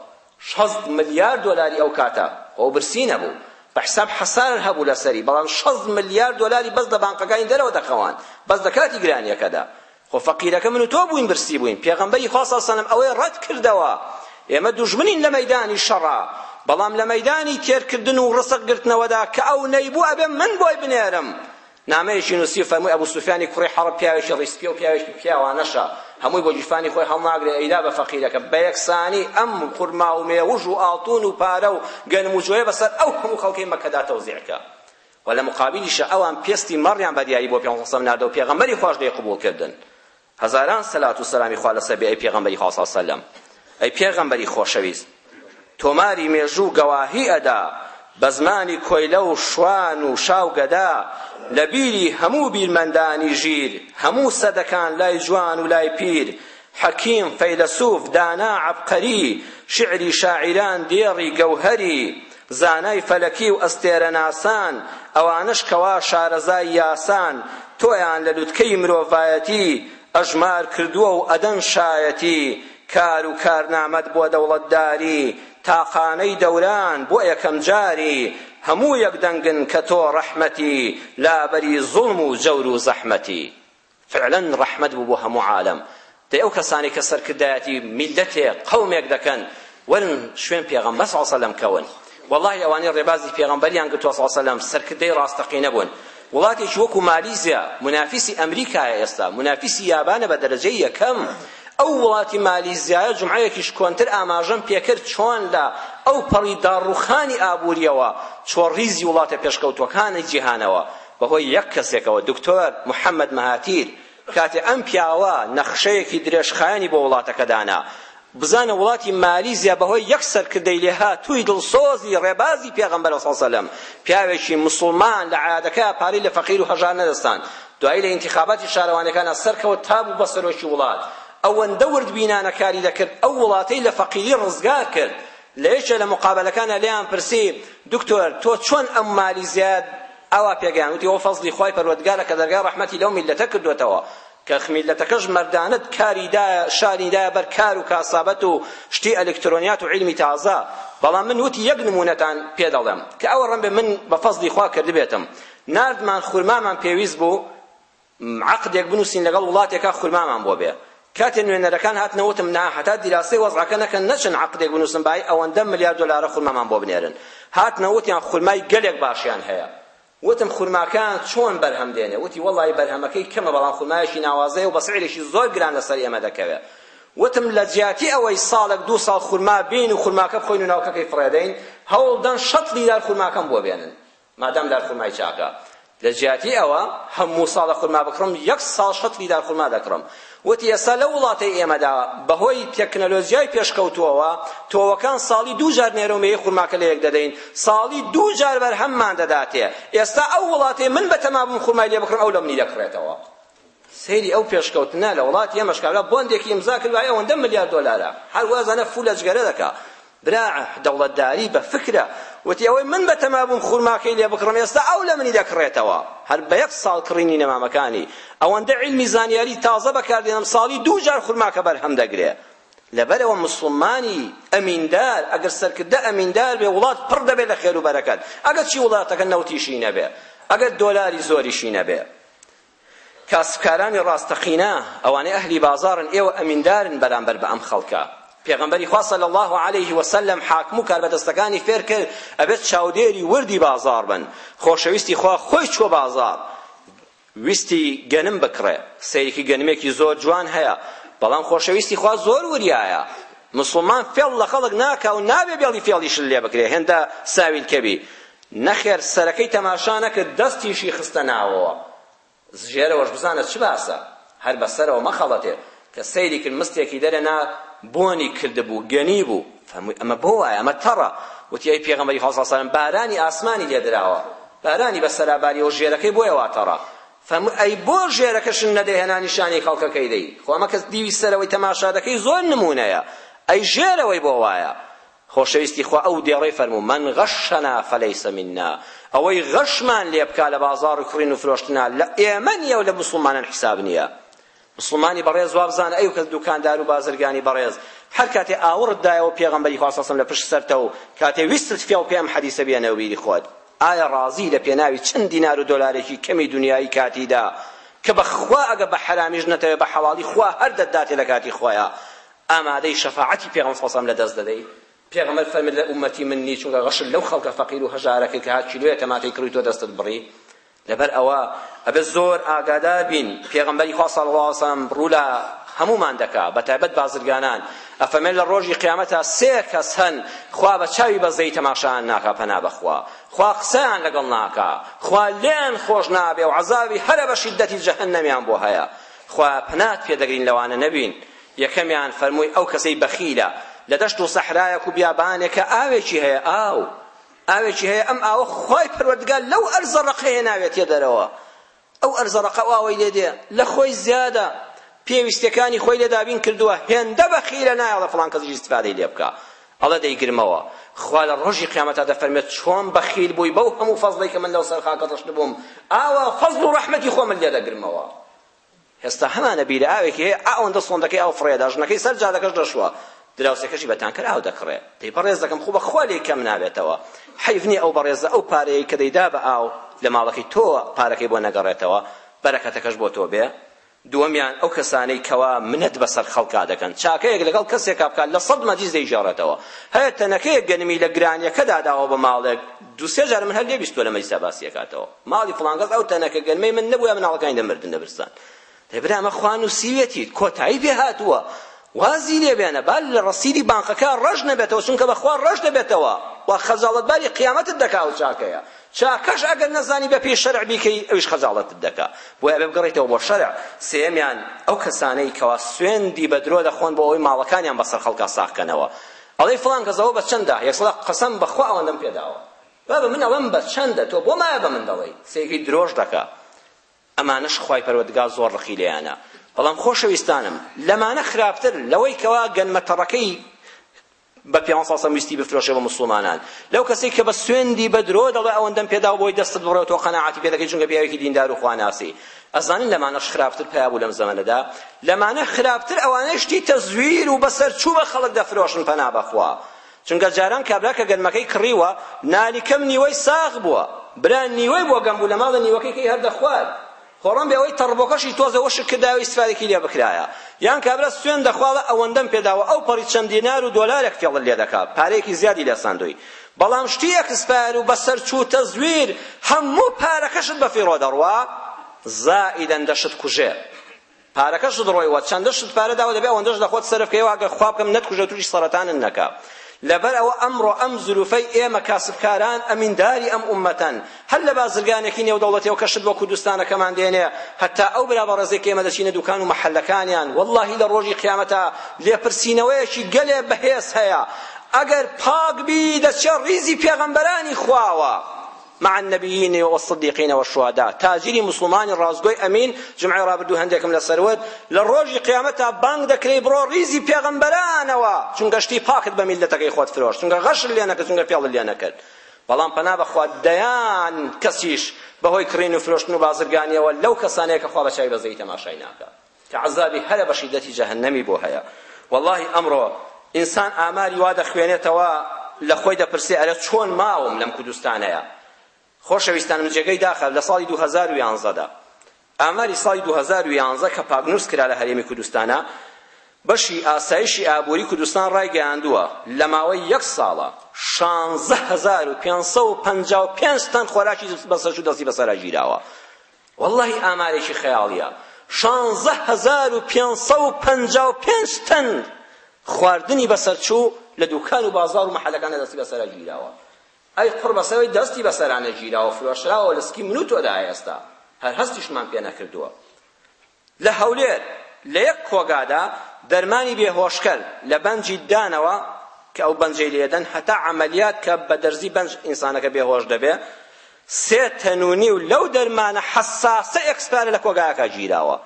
شەست ملیار دۆلاری ئەو کاتە ئەو برسی نەبوو بە حساب حەسار هەبوو لەسەری بەڵام شەست ملیار دۆلاری بەس لە بانقەکانی دەرەوە دەخەواند بەس لە کاتی گرانیەکەدا خۆ فەقیرەکە من و تۆ بووین برسی بووین پێغەمبەری خوا صلی سەلم ئەوەی ڕەت کردەوە ئێمە دوژمنین لە مەیدانی شەڕا بەڵام لە مەیدانی تێرکردن و ڕسق گرتنەوەدا کە ئەو نەیبوو ئەبێ من بۆی بنێرم نامەیەکی نووسی و فەرمووی ئەبو سوفیانی کوڕی حەڕب پیاوێکی ڕیسپێ و پیاوێکی پیاوانەشە هەمووی بۆ گیرفانی خۆی هەڵناگرێ ئەیدا بە فەقیرەکە بە یەکسانی ئەم خورما و مێوژ و ئاڵتون و پارە و گەنم و جۆیە بەسەر ئەو هەموو خەڵکەی مەکەدا تەوزیع کە و لە مقابلیشە ئەوان پێستی مەڕیان بە دیاری بۆ پێغەمبەر سەم ناردە و پێغەمبەری خواش لێی قبوڵ کردن هەزاران سەلات و سەلامی خوا لەسەر بێ ئەی پێغەمبەری خوا صلی سلم ئەی پێغەمبەری خۆشەویست تۆماری مێژوو گەواهی ئەدا بە زمانی کۆیلە و شوان و شا و گەدا لە بیری هەموو بیرمەندانی ژیر هەموو سەدەکان لای جوان و لای پیر حەکیم فەیلەسوف دانا عەبقەری شعری شاعیران دێڕی گەوهەری زانای فەلەکی و ئەستێرەناسان، ئەوانەش کەوا شارەزای یاسان، تۆیان لە لوتکەی مرۆڤایەتی، ئەژمار کردووە و ئەدەن شایەتی، کار و کارنامەت بۆ دەوڵەتداری، تاقانەی دەوران بۆ یەکەم جاری، هەموو یەک دەنگن کە تۆ ڕەحمەتی، لابەری زوڵم و جەور و زەحمەتی. فعلەن ڕەحمەت بوو بۆ هەموو عالەم دەی ئەو کەسانەی کە سەرکردایەتی میللەتێک قەومێک دەکەن وەرن شوێن پێغەمبەر صلی اللە علیە و سلم کەون وەڵاهی ئەوانەی ڕێبازی پێغەمبەریان گرتووە صلی اللە علیە و سلم سەرکردەی ڕاستەقینە بوون وڵاتێکی وەکو مالیزیا منافیسی ئەمریکایە ئێستا منافیسی یابانە بە دەرەجەی یەکەم ئەو وڵاتی مالیزیایە جمعەیەکیش کۆنتر ئاماژەم پێکرد چۆن لە ئەو پەڕی داڕوخانی ئابووریەوە چۆڕیزی وڵاتە پێشکەوتوەکانی جیهانەوە بەهۆی یەک کەسێکەوە، دکتۆر محەمەد مەهاتیر، کاتێ ئەم پیاوە نەخشەیەکی درێژخایەنی بۆ وڵاتەکە دانا. بزانە وڵاتی مالیزیا بەهۆی یەک سەرکردەی لێهاتووی دڵسۆزی ڕێبازی پێغەمبەر صلی اللە علیه و سلم، پیاوێکی موسڵمان لە عەیادەکەیا پارەی لە فەقیر و هەژار نەدەستاند. دوایی لە ئینتیخاباتی شارەوانیەکانا سەرکەوت تا بوو بە سەرۆکی وڵات. ئەوەندە وردبینانە کاری دەکرد ئەو وڵاتەی لە فەقیری ڕزگار کرد لە یەکێ لە مقابەلەکانا لێیان پرسی، دکتۆر تۆ چۆن ئەم مالی زیاد ئاوا پێگەیاند؟ وتی، ئەوە فەزڵی خوای پەروەردگارە کە دەرگای ڕەحمەتی لەو میللەتە کردووەتەوە، کە میللەتەکەش مەردانە کاری دایە، شانی دایە بەر کار و کاسابەت و شتی ئەلکترۆنیات و عیلمی تازە. بەڵام من وتی یەک نموونەتان پێ دەڵێم، کە ئەوە ڕەنگبێ من بە فەزڵی خوا کردبێتم. ناردمان خورمامان پێویست بوو، عەقدێک بنووسین لەگەڵ وڵاتێکا خورمامان بۆ بێ. کاتێ نوێنەرەکان هاتنە وتم نا هەتا دیراسەی وەزعەکە نەکەن نەچن عەقدێک بنووسن با هی ئەوەندە ملیار دۆلارە خورمامان بۆ بنێرن. هاتنە وتیان خورمای گەلێک باشیان هەیە. وتم خورماکەیان چۆن بەرهەم دێنێ؟ وتی وەڵاهی بەرهەمەکەی کەمە بەڵام خورمایەکی ناوازەیە و بە سعرێکی زۆر گران لە سەر ئێمە دەکەوێ. وتم لە جیاتی ئەوەی ساڵێک دوو ساڵ خورما بێین و خورماکە بخۆین و ناوکەکەی فڕێ دەین هەوڵ دەن شەت لیرار خورماکەم بۆ بێنن. مادام دارخورمای چاکە. لە جیاتی ئەوە هەموو ساڵە خورما بکڕم، یەک ساڵ شەتری دارخورما دەکڕم. وتی، ئێستا لەو وڵاتەی ئێمەدا بە هۆی تێکنەلۆجیای پێشکەوتووەوە، تۆوەکان ساڵی دوو جار نێرە و مێیەی خورماکە لە یەک دەدەین، ساڵی دوو جار بەرهەممان دەداتێ. ئێستا ئەو وڵاتەی من بە تەما بووم خورمای لێ بکڕم، ئەو لە منی دەکڕێتەوە. سەیری ئەو پێشکەوتنە لە وڵاتی ئێمەش کابرا بۆندێکی ئیمزا کرد وای ئەوەندە ملیار دۆلارە هەر وازانە فول ئەجگەرە دەکا برا دەوڵەتداری بە فکرە وتی ئەوەی من بە تەما بووم خورماکەی لێ بکڕم ئێستا ئەو لە منی دەکڕێتەوە هەر بە یەک ساڵ کڕینی نەمامەکانی ئەوەندە علمی زانیاری تازە بەکاردێنم ساڵی دوو جار خورماکە بەرهەم دەگرێ لەبەرەوە مسلمانی ئەمیندار ئەگەر سەرکردە ئەمیندار بێ وڵات پڕ دەبێت لە خێر و بەرەکەت ئەگەر چی وڵاتەکە نەوتیشی نەبێ ئەگەر دۆلاری زۆریشی نەبێ کاسبکارانی ڕاستەقینە ئەوانەی ئەهلی بازاڕن ئێوە ئەمیندارن بەرامبەر بە ئەم خەڵکە پێغەمبەری خوا صلی الله علیه و سلم حاکم و کاربەدەستەکانی فێر کرد ئەبێت چاودێری وردی بازاڕ بن خۆشەویستی خوا خۆی چوە بازاڕ ویستی گەنم بکڕێ سەیرکی گەنمێکی زۆر جوان هەیە بەڵام خۆشەویستی خوا زۆر وریایە مسلمان فێڵ لە خەڵک ناکا و نابێ بێڵی فێڵیش لێ بکرێ هێندە ساویلکەبی نەخێر سەرەکەی تەماشا نەکرد دەستیشی خستە ناوەوە ژێرەوەش بزانە چ باسە هەر بە سەرەوە مەخەڵەتێ کە سەیری کرد مستێکی دەرێ نا بۆنی کردبوو گەنی بوو فەرمووی ئەمە بۆ وایە ئەمە تەڕە وتی ئەی پێغەمبەری خوا صلی سەلام بارانی ئاسمانی لێ دراوە بارانی بە سەرا باریەوە ژێرەکەی بۆیە وا تەڕە فەرمووی ئەی بۆ ژێرەکەشن نەدەی هەنا نیشانی خەڵکەکەی دەی خۆ ئەمە کەس دیوی سەرەوەی تەماشا دەکەی زۆر نموونەیە ئەی ژێرەوەی بۆ وایە خۆشەویستی خوا ئەو دێڕەی فەرموو من غشنا فلیس منا ئەوەی غشمان لێ بکا لە بازاڕ و کڕین و فرۆشتنا لە ئێمە نییە و لە موسڵمانان حیساب نییە مسلمانی بەڕێز وابزانە ئەی کە دوکاندار و بازرگانی بەڕێز هەر کاتێ ئاوڕت دایەوە پێغەمبەری خوا سەسم لە پشت سەرتە و کاتێ ویستت فێڵ پێم حەدیسە بێنەوە بیری خۆت ئایا ڕازی لە پێناوی چەند دینار و دۆلارێکی کەمی دنیایی کاتیدا کە بەخوا ئەگە بە حەرامیش نەتەوێ بە حەڵاڵی خوا هەر دەتداتێ لە کاتی خۆیە ئامادەی شەفاعەتی پێغەمبەر صلی اللە علیە وسلم لەدەست دەدەی؟ پێغەمبەر فەرمی لە ئومەتی من نی چونکە غەشت لەو خەڵکە فەقیر و هەژارەکەی کە هات کیلۆیە تەماتەی کڕی تۆ دەستت بڕی لەبەر ئەوە ئەبێ زۆر ئاگادار بین پێغەمبەری خوا صلی اللە علیە وسلم ڕوو لە هەمومان دەکا بە تایبەت بازرگانان ئەفەرمێن لە ڕۆژی قیامەتا سێ کەس هەن خوا بە چاوی بەزەی تەماشایان ناکا پەنا بەخوا خوا قسەیان لەگەڵ ناکا خوا لێیان خۆش نابێ و عەزابی هەرە بە شیدەتی جەهەنەمیان بۆ هەیە خوا پەنات پێ دەگرین لەوانە نەبین یەکەمیان فەرمووی ئەو کەسەی بەخیلە لە دەشت و سەحرایەک و بیابانێکە ئاوێکی هەیە ئاو ئاوێکی هەیە ئەم ئاوە خوای پەروەردگار لەو ئەرزە ڕەقە هێناوێتیە دەرەوە ئەو ئەرزە ڕەقە و ئاوەی لێ دێ لە خۆی زیادە پێویستەکانی خۆی لێ دابین کردووە هێندە بەخیلە نایەڵە فڵان کەسیش ئیستفادەی لێ بکە ئەڵە دەیگرمەوە خوا لە ڕۆژی قیامەتا دەفەرمێت چۆن بەخیل بووی بەو هەموو فەزڵی کە من لەو سەر خاکە ڕشت بووم ئاوا فەزڵ و ڕەحمەتی خۆمن لێ دەگرمەوە ئێستا هەمانە بیرە ئاوێکی هەیە ئەوەندە سۆندەکەی ئاو فڕێدا ژنەکەی سەر جادەکەش دەشوە دراوسێکەشی بە تانکەر ئاو دەکڕێ دەی بەڕێز دەکەم خۆ بەخوا لێی کەم نابێتەوە حەیف نییە ئەو بەڕێزە ئەو پارەیە کە دەیدا بە ئاو لە ماڵەکەی تۆ پارەکەی بۆ نەگەڕێتەوە بەرەکەتەکەش بۆ تۆ بێ دووەمیان ئەو کەسانەی کەوا منەت بەسەر خەڵکا دەکەن چاکەیەک لەگەڵ کەسێکا بکات لە سەد مەجلیس دەیگێڕێتەوە هەیە تەنەکەیەک گەنمی لە گرانیەکەدا داوە بە ماڵێک دوو سێ جار من هەر لێ بیستووە لە مەجلیسا باسی ئەکاتەوە ماڵی فڵان کەس ئەو تەنەکە گەنمەی من نەبوایە مناڵەکانی دەمردن دەبرسان دەی برا ئەمە خوا نووسیوێتی کۆتایی پێ هاتووە وازی لێ بێنە با لە ڕەسیدی بانقەکە ڕەش نەبێتەوە چونکە بەخوا ڕەش دەبێتەوە و خەجاڵەتباری قیامەتت دەکا ئەو چاکەیە چاکەش ئەگەر نەزانی بە پێی شەرع بیکەی ئەویش خەجاڵەتت دەکا بۆیە ئەبێ بگەڕێیتەوە بۆ شەرع سێمیان ئەو کەسانەی کەوا سوێندی بە درۆ دەخۆن بۆ ئەوەی ماڵەکانیان بەسەر خەڵکا ساغ کەنەوە ئەڵێی فڵان کەس ئەوە بەچەندە یەک سەدە قەسەم بەخوا ئەوەندەم پێداوە بابە من ئەڵێم بەچەندە تۆ بۆ مایە بەمن دەڵێی قسەیەکی درۆش دەکا ئەمانەش خوای پەروەردگار زۆر ڕقی لێیانە بەڵام خۆشەویستانم لەمانە خراپتر لەوەی کەوا گەنمە تەڕەکەی بە پێ ساڵ سەمویستی بفرۆشێ بە مسلمانان لەو کەسێک کە بە سوێندی بە درۆ دەڵێ ئەوەندەم پێدا بۆی دەستت بڕێ و تۆ قەناعەتی پێ دەکەی چونکە پیاوێکی دیندار و خواناسی ئەزانن لەمانەش خراپتر پەیا بوو لەم زەمەنەدا لەمانە خراپتر ئەوانەی شتی تەزویر و بەسەرچوو بە خەڵک دەفرۆشن پەنا بەخوا چونکە جاران کابرا کە گەنمەکەی کڕیوە نالیکەم نیوەی ساغ بووە برا نیوەی بۆ گەم بوو لە ماڵە نیوەکەی کەی هەر دەخوارد خۆڕم بێ ئەوەی تەڕبۆکەشی تۆزە وشک کردایە و ئیسفادەکی لێ بکرایە یان کابرا سوێن دەخواڵە ئەوەندەم پێداوە ئەو پەڕی چەند دینار و دۆلارێک فێڵت لێ دەکا پارەیەکی زیادی لێ ساندووی بەڵام شتی ئێکسپایەر و بەسەرچوو تەزویر هەموو پارەکەشت بەفیڕۆ دەڕوا زائیدەن دەشت کوژێ پارەکەشت دڕۆیوە چەندە شت پارە داوە دەبێ ئەوەندەش لە خۆت سەرف بکەیەوە ئەگەر خوا بکەم نەتکوژە تووشی سەرەتانن نەکا لەبەر ئەوە ئەمڕۆ ئەم زروفەی ئێمە کاسبکاران ئەمینداری ئەم ئومەتەن هەر لە بازرگانێکی نێودەوڵەتیەوە کە شت بۆ کوردستانەکەمان دێنێ هەتا ئەو برا بەڕێزەی کە ئێمە دەچینە دوکان و مەحەلەکانیان وەڵڵاهی لە ڕۆژی قیامەتا لێپرسینەوەیەکی گەلێ بەهێز هەیە ئەگەر پاک بی دەچێ ڕیزی پێغەمبەرانی خواوە مع النبيين والصديقين والشهداء تاجری مسلمانی ڕازگۆی ئەمین جمعی ڕابردوو هەندێکم لە سەروت لە ڕۆژی قیامەتا بانگ دەکرێی بڕۆ ڕیزی پێغەمبەرانەوە چونگە شتی پاکت بە میلەتەکەی خۆت فرۆش چونگە غەشت لێ نەکرد چونگە پێڵ لێ نەکرد بەڵام پەنا بەخوا دەیان کەسیش بەهۆی کڕین و فرۆشتن و بازرگانیەوە لەو کەسانەیە کە خوا بە چاوی بەزەیی تەماشای ناکا کە عەزابی هەرە بە شیدەتی جەهەنەمی بۆ هەیە واللهی ئەمڕۆ ئینسان ئاماری وا دەخوێنێتەوە لە خۆی دەپرسێ ئەرە چۆن ماوم لەم کوردستانەیە خۆشەویستانم جێگەی داخە لە ساڵی 2011 دا ئاماری ساڵی دوو هەزار و یازدە کە پاکنووس کرا لە هەرێمی کوردستانە، بەشی ئاسایشی ئابووری کوردستان ڕایگەیاندووە، لە ماوەی یەک ساڵە شانزە هەزار و پێنج سەد و پەنجا و پێنج تەن خۆراکی بەسەرچوو دەستی بەسەرا گیراوە. وەڵڵاهی ئامارێکی خەیاڵییە، شانزە هەزار و پێنج سەد و پەنجا و پێنج تەن خواردنی بەسەرچوو لە دووکان و بازاڕ و مەحەلەکاندا دەستی بەسەرا گیراوە. ئەی قوڕ بەسەرەوەی دەستی بەسەرانە گیراوە فرۆشراوە لە سکی من و تۆدایە ئێستا هەر هەستیشمان پێ نەکردووە لە هەولێر لە یەک کۆگادا دەرمانی بێهۆشکەر لە بەنجی دانەوە کە ئەو بەنجەی لێدەن هەتا عەمەلیات کە بە دەرزی بەنج ئینسانەکە بێهۆش دەبێ سێ تەنونی و لەو دەرمانە حەساسە ئێکسپایرە لە کۆگایەکە گیراوە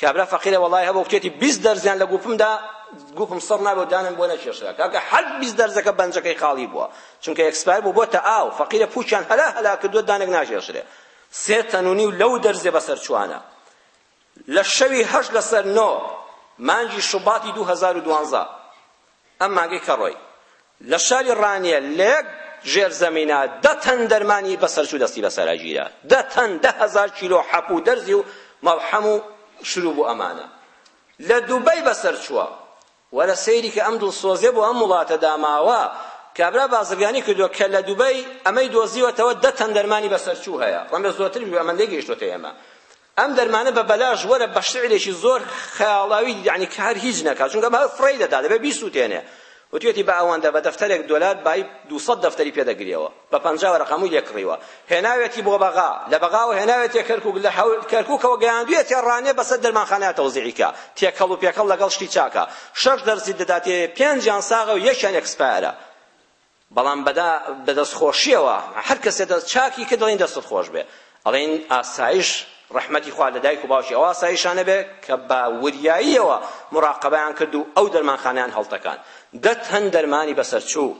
کابرا فەقیرە وەڵای هەبوو کتێتی بیست دەرزیان لە گووپمدا گووپم سڕ نابێ و دانم بۆ نەکێشرا کاکە حەد بیست دەرزەکە بەنجەکەی خاڵی بووە چونکە ئێکسپایر بوو بۆتە ئاو فەقیرە پووچیان هەلا هەلا کردووە دانێک ناکێشرێ سێ تەن و نیو لەو دەرزێ بەسەر چوانە لە شەوی هەشت لەسەر نۆ مانگی شوباتی دوو هەزار و دوانزە ئەم مانگەی کەڕۆی لە شاری ڕانیە لە یەک ژێرزەمینە دە تەن دەرمانی بەسەرچوو دەستی بەسەرا گیرا دە تەن دە هەزار کیلۆ حەپ و دەرزی و مەڵحەم و شروو بوو ئەمانە لە دوبەی بەسەرچووە وەرە سەیری کە ئەم دڵسۆزێ بۆ ئەم وڵاتە داماوە کابرا بازرگانی کردووە کە لە دوبەی ئەمەی دۆزیوەتەوە دە تەن دەرمانی بەسەرچوو هەیە ڕەمێ زۆرتر بوو ئەمە لێگەیشتوەتە ئێمە ئەم دەرمانە بە بەلاش وەرە بە شعرێکی زۆر خەیاڵاوی یعنی کە هەر هیچ نەکات چونکە بە هەر فڕێی دەدات دەبێت بیسووتێنێ وتوێتی بە ئەوەندە بە دەفتەرێک دۆلار بای دوو سەد دەفتەری پێ دەگریەوە بە پەنجا وەرەق هەمووی لێ کڕیوە هێناوێتی بۆ بەغا لە بەغاوە هێناوێتێ کەرکووک لە کەرکووکەوە گەیاندوێتێ ڕانێ بەسەر دەرمانخانەیە تەوزیعی کە تێکەڵ و پێکەڵ لەگەڵ شتی چاکە شەش دەرزی دەداتێ پێنجیان ساغە و یەکیان ئێکسپایەرە بەڵام بە دەست خۆشیەوە هەر کەسێ دەست چاکی کرد دەڵێن دەستت خۆش بێ ئەڵێن ئاسایش ڕەحمەتی خوا لە دایک و باوکی ئەو ئاسایشانە بێ کە بە وریاییەوە مراقبەیان کرد و ئەو دەرمانخانەیان هەڵتەکان دە تەن دەرمانی بەسەرچوو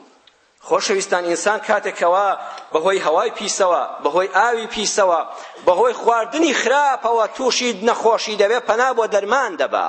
خۆشەویستان ئینسان کاتێکەوە بەهۆی هەوای پیسەوە بەهۆی ئاوی پیسەوە بەهۆی خواردنی خراپەوە تووشی نەخۆشی دەبێ پەنا بۆ دەرمان دەبا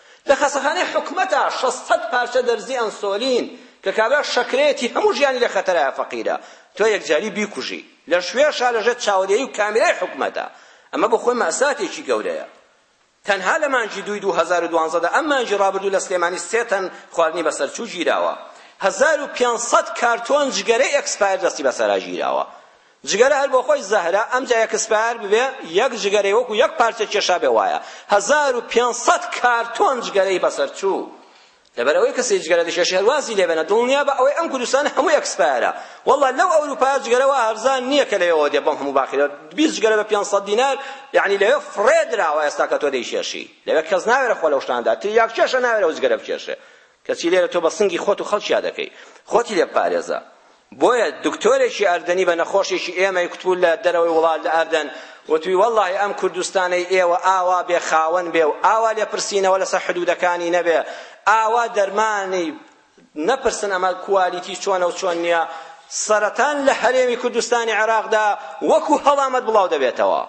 لە خەستەخانەی حکومەتا شەست سەد پارچە دەرزی ئەنسۆلین کە کابرا شەکرەیەتی هەموو ژیانی لە خەتەرایە فەقیرە تۆ یەکجاری بیکوژی لە شوێشا لە ژێر چاوەرێی و کامێرای حکومەتا ئەمە بۆ خۆی مەئساتێکی گەورەیە تەنها لە مانگی دووی دوو هەزار و دوازدە دا ئەم مانگی ڕابردوو لە سلێمانی سێ تەن خواردنی بەسەرچوو گیراوە هەزار و پێنج سەد کارتۆن جگەرەی ئێکسپایر دەستی بەسەرا گیراوە جگەرە هەر بۆ خۆی زەهرە، ئەمجا ئێکسپایەر ببێ، یەک جگەرەی وەکو یەک پارچە کێشابێ وایە، هەزار و پێنج سەد کارتۆن جگەرەی بەسەر چوو. لەبەر ئەوەی کەسێک جگەرە دەکێشێ هەر وازی لێ بێنە، دڵنیا بە ئەوەی ئەم کوردستانە هەموو ئێکسپایەرە. وەڵڵا لەو ئەوروپایە جگەرە وا هەرزان نییە کە لەوێوە دێ بەم هەموو باخیرە، بیست جگەرە بە پێنج سەد دینار، یەعنی لەوێ فڕێ دراوە ئێستا کە تۆ دەیکێشی. لەوێ کەس ناوێرێ خۆ لەو شتانەدا، تریاککێشە ناوێرێ ئەو جگەرە بکێشێ. کەچی لێرە تۆ بە سنگی خۆت و خەڵکیا دەکەی. خۆتی لێ بپارێزە. بۆیە دکتۆرێکی ئەردەنی بە نەخۆشێکی ئێمەی کوتبوو لە دەرەوەی وڵات لە ئەردەن وتوی وەڵڵاهی ئەم کوردستانەی ئێوە ئاوا بێ خاوەن بێ و ئاوا لێپرسینەوە لەسەر حدودەکانی نەبێ ئاوا دەرمانی نەپرسن ئەمە کوالیتی چۆنە و چۆن نییە سەرەتان لە هەرێمی کوردستانی عێراقدا وەکو هەڵامەت بڵاو دەبێتەوە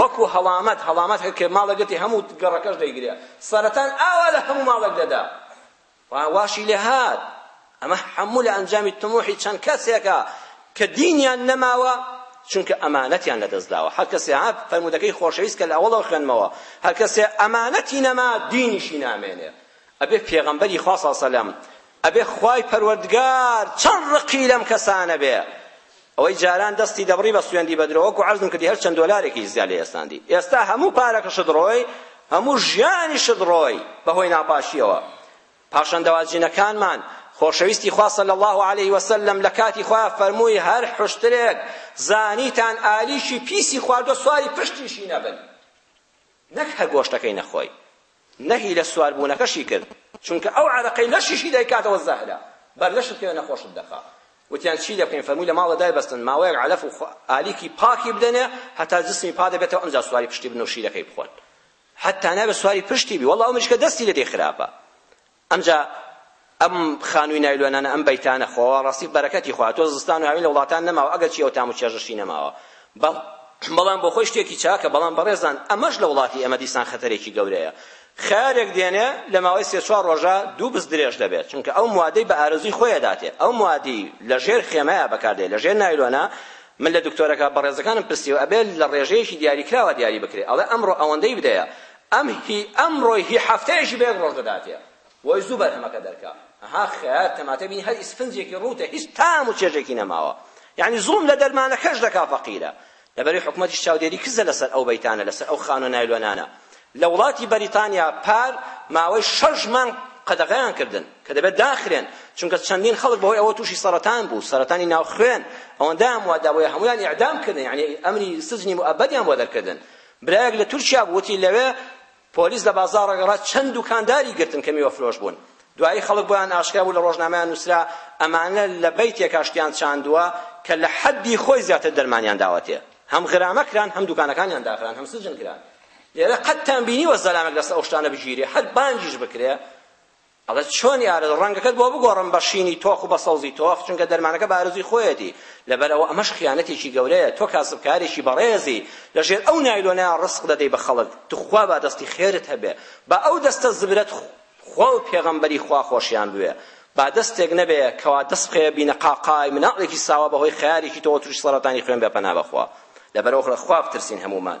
وەکو هەڵامەت هەڵامەت هەکە ماڵەگەتی هەموو گەڕەکەش دەیگرێ سەرەتان ئاوا لە هەموو ماڵێک دەدا و واشی لێ هات ئەمە هەموو لە ئەنجامی تموحی چەند کەسێکە کە دینیان نەماوە چونکە ئەمانەتیان لەدەست داوە هەر کەسێ ها فەرموودەکەی خۆشەویست کە لە ئەوڵەوە خوێنمەوە هەر کەسێ ئەمانەتی نەما دینیشی نامێنێ ئەبێ پێغەمبەری خوا سەلەم ئەبێ خوای پەروەردگار چەند ڕقی لەم کەسانە بێ ئەوەی جاران دەستی دەبڕی بە سوێندی بەدرۆ وەکو عەزم کردی هەر چەند دۆلارێکیش زیاد لێ ئێستاندی ئێستا هەموو پارەکەشت ڕۆی هەموو ژیانیشت ڕۆی بەهۆی ناپاکیەوە پاشان دەواجینەکانمان خۆشەویستی خوا صلی الله علیه وسلم لە کاتی خوا فەرمووی هەر حشترێک زانیتان ئالیشی پیسی خواردۆ سواری پشتیشی نەبن نەک هەر گۆشتەکەی نەخۆی نەهی لە سواربوونەکەشی کرد، چونکە ئەو عەرەقەی لەشیشی دەیکاتەوە زەهرە، بەر لەشت کەوێ نەخۆشت دەکا. وتیان چی لێبکەین؟ فەرمووی لە ماڵە دایبەستن، ماوەیەک عەلەف و ئالیکی پاکی بدەنێ هەتا جسمی پا دەبێتەوە، ئەمجا سواری پشتی بن و شیرەکەی بخۆن. حەتتا نابێ سواری پشتی بی، وەڵڵا ئەو مریشکە دەستی لێ دێ خراپە. ئەمجا ئەم خانوی نایلۆنانە ئەم بەیتانە خۆا ڕاستی بەرەکەتی خۆا تۆ زستان و هاوین لە وڵاتان نەماوە ئەگەر چی ئەو تام و چێژەشی نەماوە بەڵ بەڵام بۆ خۆی شتێکی چاکە بەڵام بەڕێزان ئەمەش لە وڵاتی ئێمە دیسان خەتەرێکی گەورەیە خەیارێک دێنێ لە ماوەی سێ چوار ڕۆژە دوو بز درێژ دەبێت چونکە ئەو موادەی بە ئارەزوی خۆیە داتێ ئەو موادی لە ژێر خێمەیە بەکاردێ لە ژێر نایلۆنە من لە دکتۆرەکە بەڕێزەکانم پرسیوە ئەبێ لە ڕێژەیەکی دیاریکراوە دیاری بکرێ ئەڵێ ئەمڕۆ ئەوەندەی بدەیە ئەم هی ئەمڕۆی هی حەفتەیەشی بەیەک ڕۆژ دەداتێ بۆی زوو بەرهەمەکە دەرکا ئەها خەیات تەماتەی بینی هەر ئیسفنجێکی ڕووتە هیچ تام و چێژێکی نەماوە یانی زوڵم لە دەرمانەکەش دەکا فەقیرە لەبەری حکومەتیش چاودێری کزە لەسەر ئەو بەیتانە لەسەر ئەو خانوە نایلۆنانە لە وڵاتی بەریتانیا پار ماوەی شەش مانگ قەدەغەیان کردن کە دەبێت داخرێن چونکە چەندین خەڵک بەهۆی ئەوە تووشی سەرەتان بوو سەرەتانی ناو خوێن ئەوەندەیان وا دابووە هەمویان ئیعدام کردن یعنی ئەمری سجنی مؤبدیان بۆ دەرکردن برایەک لە تورکیا بوو وتی لەوێ پۆلیس لە بازاڕێک ڕا چەند دوکانداری گرتن کە میوە فرۆش بوون دوایی خەڵک بۆیان ئاشکرا بوو لە ڕۆژنامەیان نووسرا ئەمانە لە بەیتێکا شتیان چاندووە کە لە حەدی خۆی زیاتر دەرمانیان داوەتێ هەم غرامە کران هەم دوکانەکانیان داخران هەم سجن کران لێرە قەتتان بینیوە زەلامێک لەسەر ئەو شتانە بگیرێ هەر بانگیش بکرێ ئەڵێت چۆن یارە ڕەنگەکەت بۆ بگۆڕم بە شینی تۆخ و بە سەوزی تۆخ چونکە دەرمانەکە بە ئارەزووی خۆیەتی لەبەر ئەوە ئەمەش خیانەتێکی گەورەیە تۆ کاسبکارێکی بەڕێزی لە ژێر ئەو نایلۆنە ڕزق دەدەی بە خەڵک توخوا با دەستی خێرت هەبێ با ئەو دەستە زبرەت خوا و پێغەمبەری خوا خۆشیان بوێ با دەستێک نەبێ کەوا دەست بخەیە بینە قاقای مناڵێکی ساوا بەهۆی خەیارێکی تۆوە تووشی سەرەتانی خوێن بێ پەنا بەخوا لەبەرەوە خوا بترسین هەموومان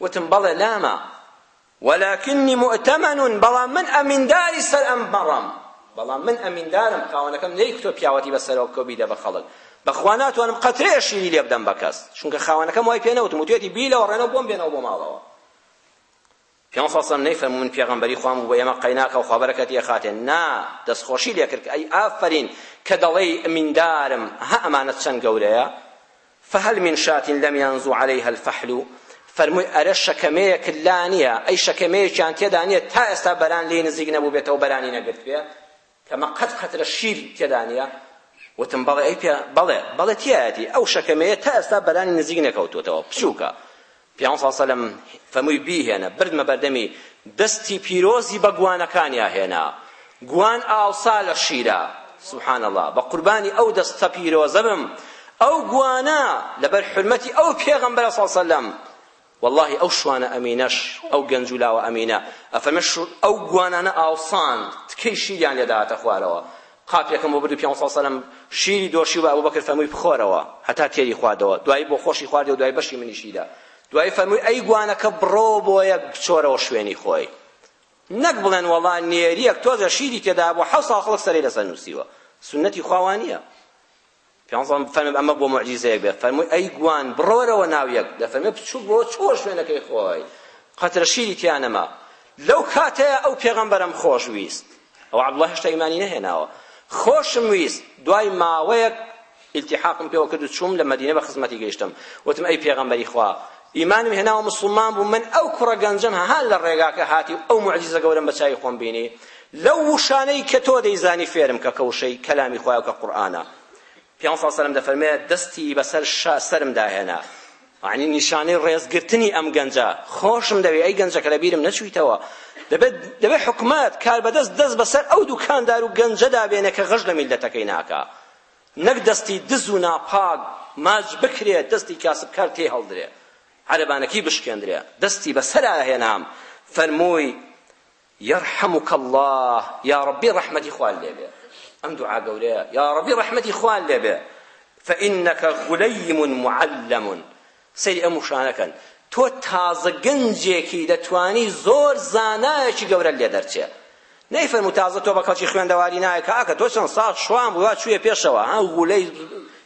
وتم، بەڵێ لامە، ولکنی مؤتمن، بەڵام من ئەمینداری سەر ئەم بەڕەم، بەڵام من ئەمیندارم، خاوەنەکەم نەیک تۆ پیاوەتی بە سەرەوە بکە و بیدە بە خەڵک، بەخوا ناتوانم قەترەیە شیری لێ بدەم بە کەس، چونکە خاوەنەکەم وای پێ نەوتم، وتویەتی بیلەوەڕێنە و بۆم بێنەوە بۆ ماڵەوە. پێغەمبەر صلی اللە علیە و سلم نەیفەرموو من پێغەمبەری خوام و بە ئێمە قەی ناکا و خوا بەرەکەتی ئەخاتێ، نا، دەستخۆشی لێ کرد کە ئەی ئافەرین کە دەڵێی ئەمیندارم، ئەها ئەمانەت چەند گەورەیە! فهل من شاة لم ينزو علیها الفحل فەرمووی ئەرێ شەکەمەیەکت لا نییە، ئەی شەکەمەیەکیان تێدا نییە تا ئێستا بەران لێی نزیک نەبووبێتەوە بەرانی نەگرتبێ، کەمە قەت قەترە شیر تێدا نییە؟ وتم بەڵێ ئەی پێ بەڵێ بەڵێ تیایەتی، ئەو شەکەمەیە تا ئێستا بەرانی نزیک نەکەوتووەتەوە، بچووکە. پیامبەر صلی اللە علیه و سلم فەرمووی بیهێنە، بردمە بەردەمی، دەستی پیرۆزی بە گوانەکانیا هێنا، گوان ئاوسا لە شیرە، سبحان اللە، بە قوربانی ئەو دەستە پیرۆزە بم، ئەو گوانە لەبەر حورمەتی ئەو پێغەمبەرە صلی اللە علیه و سلم، وەڵاهی ئەو شوانە ئەمینەش، ئەو گەنج و لاوە ئەمینە، ئەفەرمێ ئەو گوانانە ئاوسان، تکەی شیریان لێ دەهاتە خوارەوە، قاپێکم بۆ برد و پێغەمبەر صلی اللە علیە و سلم شیری دۆشی و بە ئەبوبەکر فەرمووی بخۆرەوە هەتا تێری خواردەوە، دوایی بۆ خۆشی خواردی و دوایی بەشی منیشی دا، دوایی فەرمووی ئەی گوانەکە بڕۆوە بۆیە بچۆرەوە شوێنی خۆی، نەک بڵێن وەڵا نێریەک تۆزێ شیری تێدابوو حەوت ساڵ خەڵک سەرەی لەسەر نووسیوە، سوننەتی خوا وا نییە. پێغەمبەر فەرمووی ئەمە بۆ موعجیزەیەک بێت فەرمووی ئەی گوان بڕۆرەوە ناو یەک دەفەرمێ بچوو بۆ چووە شوێنەکەی خۆی قەترە شیری تیا نەما لەو کاتەیە ئەو پێغەمبەرم خۆش ویست ئەو عەبدوڵڵا هێشتا ئیمانی نەهێناوە خۆشم ویست دوای ماوەیەک التحاقم پێوە کرد و چووم لە مەدینە بە خزمەتی گەیشتم وتم ئەی پێغەمبەری خوا ئیمانم هێناوە موسڵمان بووم من ئەو کوڕە گەنجەم هەها لە ڕێگاکە هاتی و ئەو معجزە گەورەم بە چاوی خۆم بینی لەو وشانەی کە تۆ دەیزانی فێرم کە کە وشەی کەلامی خۆیە کە قورئانە پێغەمبەر صلی الله علیه و سلم دەفەرمێت دەستی بەسەر سەرم داهێنا یعنی نیشانەی ڕێزگرتنی ئەم گەنجە خۆشم دەوێ ئەی گەنجەکە لە بیرم نەچوویتەوە دەبێت دەبێت حکومەت کاربەدەست دەست بەسەر ئەو دوکاندار و گەنجەدا بێنێ کە غەش لە میللەتەکەی ناکا نەک دەستی دز و ناپاک ماچ بکرێ دەستی کاسبکار تێی هەڵدرێ عەرەبانەکەی بشکێندرێ دەستی بەسەرا هێنام فەرمووی یرحمک اللە یاڕەبی ڕەحمەتی خوال لێبێ ئەم دوعا گەورەیە یاڕەبی ڕەحمەتی خوال لێبێ فإنك غليم معلم سەیری ئەم وشانە کەن تۆ تازە گەنجێکی دەتوانی زۆر زانایەکی گەورەت لێ دەرچێ نەیفەرموو تازە تۆ بە کەڵکی خوێندەواری نایە کاکە تۆ چەند ساڵ شوان بووی وا چوویە پێشەوە ها غولەی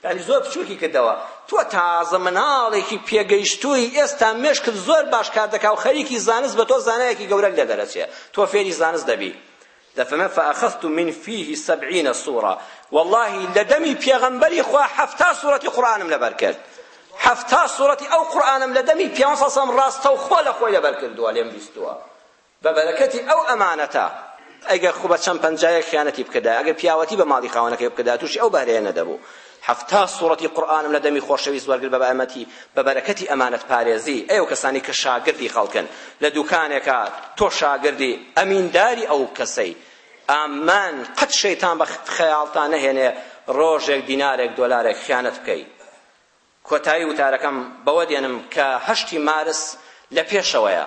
یعنی زۆر بچووکی کردەوە تۆ تازە مناڵێکی پێگەیشتووی ئێستا مێشکت زۆر باش کار دەکا و خەریکی زانست بە تۆ زانایەکی گەورەت لێ دەرەچێ تۆ فێری زانست دەبی دەفەمە فاخذت من فیه سبعین سورە واللهی لە دەمی پێغەمبەری خوا حەفتا سورەتی قورئانم لەبەر کرد حەفتا سورەتی ئەو قورئانم لە دەمی پیامبەر صلی الله ڕاستەوخۆ لە خۆی لەبەر کردووە لێم بیستووە بە بەرەکەتی ئەو ئەمانەتە ئەگەر خو بە چەند پەنجایەک خیانەتی بکردایە ئەگەر پیاوەتی بە ماڵی خاوەنەکەی بکردایە تووشی ئەو بەهرەیە نەدەبوو حەفتا سوڕەتی قورئانم لە دەمی خۆشەویست وەرگرت بە بەەمەتی بە بەرەکەتی ئەمانەت پارێزی ئەی ئەو کەسانەی کە شاگردی خەڵکن لە دوکانێکا تۆ شاگردی ئەمینداری ئەو کەسەی ئامان قەت شەیتان بە خەیاڵتا نەهێنێ ڕۆژێک دینارێک دۆلارێک خیانەت بکەی کۆتایی وتارەکەم بەوە دێنم کە هەشتی مارس لە پێشەوەیە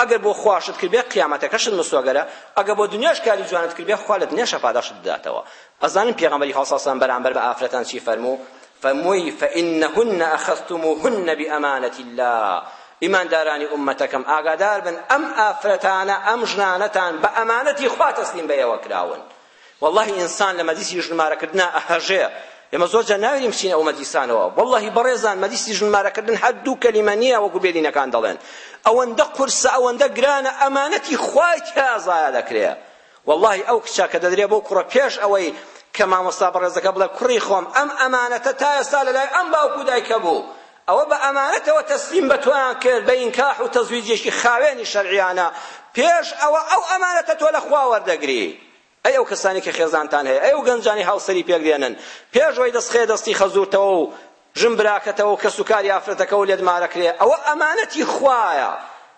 ئەگەر بۆ خواشت کردبێ قیامەتەکەشت مسۆگەرە، ئەگەر بۆ دنیاش کاری جوانت کردبێ خوا لە دنیاشا پاداشتت دەداتەوە. ئەزانن پێغەمبەری خوا صلی اللە علیه و سلم بەرامبەر بە ئافرەتان چی فەرموو؟ فەرمووی، فانهن اخذتموهن بامانة اللە، ئیماندارانی ئوممەتەکەم ئاگاداربن ئەم ئافرەتانە، ئەم ژنانەتان بە ئەمانەتی خوا تەسلیم بەیەوە کراون. وەڵاهی ئینسان لە مەجلیسی ژنمارەکردنا ئەهەژێ ئێمە زۆر جار ناوێرین بچین ئەو مەجلیسانەوە وەڵاهی بەڕێزان مەجلیسی ژنمارەکردن هەر دوو کەلیمە نییە وەکو بێدینەکان دەڵێن ئەوەندە قورسە ئەوەندە گرانە ئەمانەتی خوای تیا زایە دەکرێ وەڵاهی ئەو کچە کە دەدرێ بۆ کوڕە پێش ئەوەی کە مامۆستا بەڕێزەکە بڵێ کوڕی خۆم ئەم ئەمانەتە تا ئێستا لەلای ئەم باوک و دایکە بوو ئەوە بە ئەمانەتەوە تەسلیم بە تۆیان کرد بە ئینکاح و تەزویجێکی خاوێنی شەرعیانە پێش ئەوە ئەو ئەمانەتە تۆ لە خوا وەردەگری ئەی ئەو کەسانی کە خێزانتان هەیە ئەی ئەو گەنجانی هاوسەری پێک دێنن پێش ئەوەی دەست خەیە دەستی خەزوورتەوە و ژن براکەتەوە و کەسوکاری ئافرەتەکەەوە لێت مارەکرێ ئەوە ئەمانەتی خوایە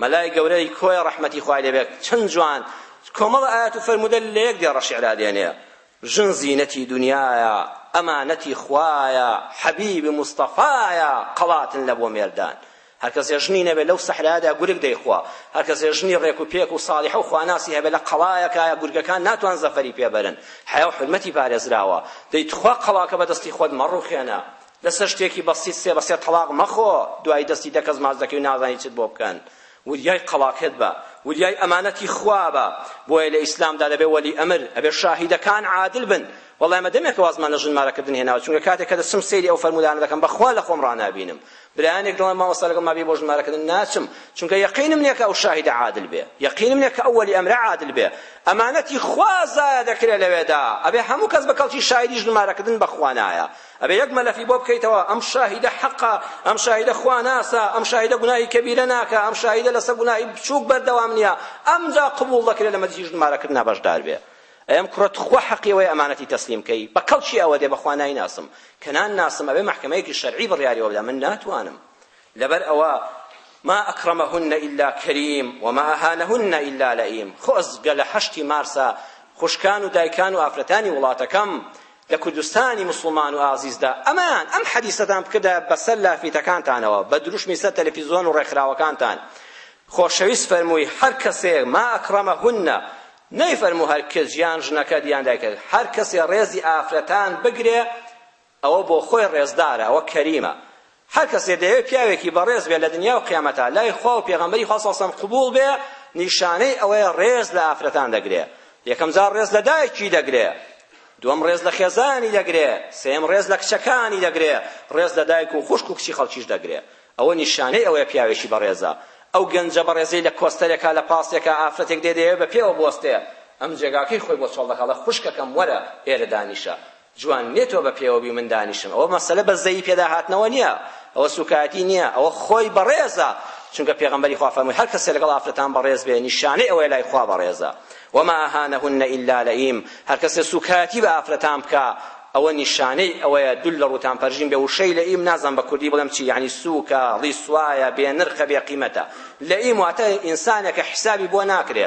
مەلای گەورەی کۆیە ڕەحمەتی خوای لێ بێت چەند جوان کۆمەڵە ئایەت و فەرموودە لە یەک دێڕە شیعرا دێنێ ژن زینەتی دنیایە ئەمانەتی خوایە حەبیبی مستەفایە قەڵاتن لە بۆ مێردان هەر کەسێ ژنی نەبێ لەو سەحرادا گورگ دەیخوا هەر کەسێ ژنی ڕێک و پێک و ساڵحە و خواناسی هەبێ لە قەڵایەکایە گورگەکان ناتوان زەفەری پێبەرن حیا و حورمەتی پارێزراوە دەی تخوا قەڵاکە بەدەستی خۆت مەڕوخێنە لەسەر شتێکی بەسیت سێ بە سێ تەڵاق مەخۆ دوایی دەستی دە کەس ماچ دەکەی و نازانی چت بۆ بکەن وریای قەڵاکت بە وریای ئەمانەتی خوا بە بۆیە لە ئیسلامدا دەبێ وەلی ئەمر ئەبێ شاهیدەکان عادل بن وەڵای مە دەمێکە وازمان لە ژن مارەکردن هێناوە چونکە کاتێک کە دەچم سەیری ئەو فەرموودانە دەکەم بەخوا لە خۆم ڕانابینم برایانێک دەڵێن مامۆستا لەگەڵ مابی بۆ ژن مارەکردن ناچم چونکە یەقینم نییە کە ئەو شاهیدە عادل بێ یەقینم نییە کە ئەو وەلی ئەمرە عادل بێ ئەمانەتی خوا زایە دەکرێت لەوێدا ئەبێ هەموو کەس بە کەڵکی شاهیدی ژن مارەکردن بەخوا نایە ئەبێ یەک مەلەفی بۆ بکەیتەوە ئەم شاهیدە حەقە ئەم شاهیدە خواناسە ئەم شاهیدە گوناهی کەبیرە ناکا ئەم شاهیدە لەسەر گوناهی بچووک بەردەوام نییە ئەمجا قبوڵ دەکرێ لە مەجلیسی ژمارەکردنا بەشدار بێ ئەی ئەم کوڕە تخوا حەقی ئەوەی ئەمانەتی تەسلیم کەی بە کەڵکی ئەوە دێ بەخوا نایناسم کە نانناسم ئەبێ مەحکەمەیەکی شەرعی بڕیاری وەبدا من ناتوانم لەبەر ئەوە ما أكرمهن إلا كريم وما أهانهن إلا لئيم خۆزگە لە هەشتی مارسا خوشکان و دایکان و ئافرەتانی وڵاتەکەم لە کوردستانی موسڵمان و ئازیزدا ئەمان ئەم حەدیسەتان بکردایە بەسەر لافیتەکانتانەوە بە دروشمی سەر تەلەفیزۆن و ڕێکخراوەکانتان خۆشەویست فەرمووی هەر کەسێک ما ئەکڕەمەهن نەیفەرموو هەر کچ یان ژنەکەت یان دایکەت هەر کەسێ ڕێزی ئافرەتان بگرێ ئەوە بۆ خۆی ڕێزدارە ئەوە کەریمە هەر کەسێ دەیەوێ پیاوێکی بەڕێز بێ لە دنیا و قیامەتا لای خوا و پێغەمبەری خوا صلی الله قبوڵ بێ نیشانەی ئەوەیە ڕێز لە ئافرەتان دەگرێ یەکەم جار ڕێز لە دایکی دەگرێ دوم ڕێز لە خێزانی دەگرێ سێم ڕێز لە کچەکانی دەگرێ ڕێز لە دایک و خوشک و کچی خەڵکیش دەگرێ ئەوە نیشانەی ئەوەیە پیاوێکی بەڕێزە ئەو گەنجە بەڕێزەی لە کۆستەرێکا لە پاسێکا ئافرەتێک دێ دەیەوێ بە پێوە بۆستێ ئەم جێگاکەی خۆی بۆ چۆڵ دەکەڵە خوشکەکەم وەرە ئێرە دانیشە جوان نیە تۆ بە پێوە بی و من دانیشم ئەوە مەسەلە بە زەیی پێدا هاتنەوە نیە ئەوە سوکایەتی نیە ئەوە خۆی بەڕێزە چونکە پێغەمبەری خوا فەرمووی هەر کەسێ لەگەڵ ئافرەتان بەڕێز بێ نیشانەی ئەوەیە لای خوا بەڕێزە وما اهانهن الا لئیم هەر کەسێ سوکایەتی بە ئافرەتان بکا ئەوە نیشانەی ئەوەیە دول لە ڕووتان پەرژین بێ وشەی لئیم نازان بە کوردی بڵێم چی یعنی سووکە ڕیسوایە بێنرخە بێقیمەتە لئیم واتە ئینسانێکە حیسابی بۆ ناکرێ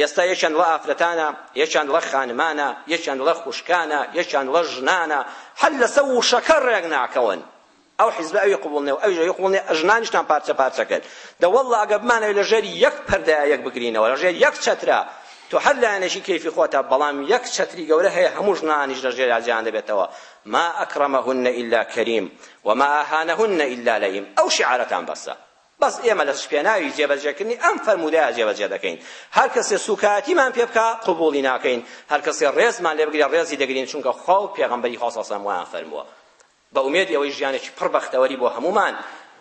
ئێستا یەکیان دڵە ئافرەتانە، یەکیان دڵە خانمانە، یەکیان دڵە خوشکانە، یەکیان دڵە ژنانە، هەر لەسەر وشەکە ڕێک ناکەون، ئەو حیزبە ئەوی قبوڵ نیە و ئەویش ئەوی قبوڵ نیە، ژنانیشتان پارچە پارچە کرد، دە وەڵڵا ئەگەر بمانەوێت لەژێر یەک پەردایە یەک بگرینەوە، لەژێر یەک چەترە، تۆ هەر لایەنێکی کەیفی خۆتە، بەڵام یەک چەتری گەورە هەیە هەموو ژنانیش لەژێرا جێیان دەبێتەوە، ما اکرمهن الا کریم وما اهانهن الا لئیم، ئەو شیعارەتان بەسە. بەس ئێمە لە چپێناوی جێبەجێکردنی ئەم فەرموودەیە جێبەجێ دەکەین. هەر کەسێ سووکایەتیمان پێ بکا قبووڵی ناکەین، هەر کەسێ ڕێزمان لێ بگرێ ڕێزی دەگرین، چونکە خوا و پێغەمبەری خوا سڵ سەلام وایان فەرمووە. بە ئومێدی ئەوەی ژیانێکی پڕ بەختەوەری بۆ هەموومان،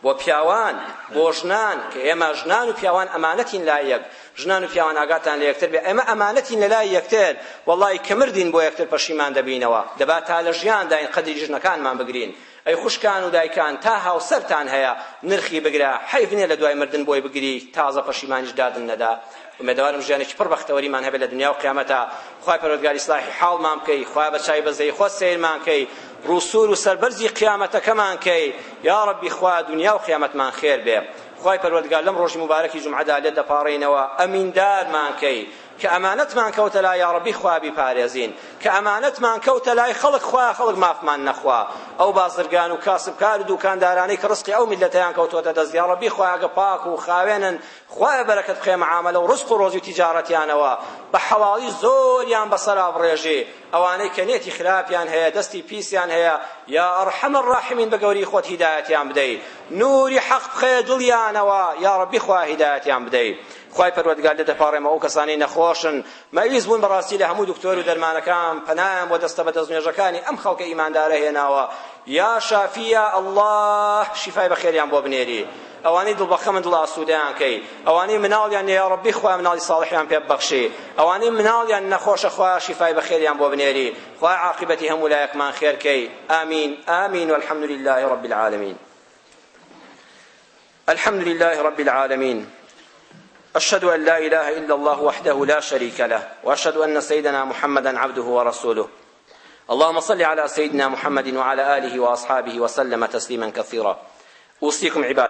بۆ پیاوان، بۆ ژنان، کە ئێمە ژنان و پیاوان ئەمانەتین لای یەک، ژنان و پیاوان ئاگاتان لە یەکتر بێ ئێمە ئەمانەتین لە لای یەکتر، وەڵڵاهی کە مردین بۆ یەکتر پەشیمان دەبینەوە، دەبا تا لە ژیانداین قەدری ژنەکانمان بگرین، ئەی خوشکان و دایکان تا هاوسەرتان هەیە نرخی بگرە حەیف نیە لە دوای مردن بۆی بگری تازە پەشیمانیش داتن نەدا ئومێدەوارم ژیانێکی پڕ بەختەوەریمان هەبێت لە دنیا و قیامەتا خوای پەروەردگار ئیسلاحی حاڵمان بکەی خوایە بە چاوی بەزەیی خۆت سەیرمان کەی ڕووسوور و سەربەرزی قیامەتەکەمان کەی یا ڕەبی خوایە دنیا و قیامەتمان خێر بێ خوای پەروەردگار لەم ڕۆژی موبارەکی جومعەدا لێت دەپاڕێینەوە ئەمیندارمان کەی کە ئەمانەتمان کەوتە لای یاڕەبی خوا بیپارێزین کە ئەمانەتمان کەوتە لای خەڵک خوایە خەڵک مافمان نەخوا ئەو بازرگان و کاسبکار و دوکاندارانەی کە ڕزقی ئەو میللەتەیان کەوتووەتە دەست یاڕەبی خوایە کە پاک و خاوێنن خوایە بەرەکەت بخەیە معامەلە و ڕزق و ڕۆزی و تیجارەتیانەوە بە حەڵاڵی زۆریان بەسەرا بڕێژی ئەوانەی کە نێتی خراپیان هەیە دەستی پیسیان هەیە یا ئەرحەم الراحمین بە گەوری خۆت هیدایەتیان بدەی نوری حەق بخەیە دڵیانەوە یاڕەبی خوا هیدایەتیان بدەی خوای پەروەردگار لێ دەپاڕێمەوە ئەو کەسانەی نەخۆشن مەیز بوون بەڕاستی لە هەموو دکتۆر و دەرمانەکان پەنایان بۆ دەستە بە دەستنوێژەکانی ئەم خەڵکە ئیماندارە هێناوە یا شافی یا ئەڵڵا شیفای بەخێریان بۆ بنێری ئەوانەی دڵ بەخەمن دڵ ئاسوودەیان کەی ئەوانەی مناڵیان یا ربی خوای مناڵی صالحیان پێ ببەخشی ئەوانەی مناڵیان نەخۆشە خوای شیفای بەخێریان بۆ بنێری خوای عاقبەتی هەموو لایەکمان خێر کەی آمین آمین والحمد لله رب العالمین الحمد لله رب العالمين أشهد أن لا إله إلا الله وحده لا شريك له وأشهد أن سيدنا محمدا عبده ورسوله اللهم صل على سيدنا محمد وعلى آله وأصحابه وسلم تسليما كثيرا أوصيكم عباد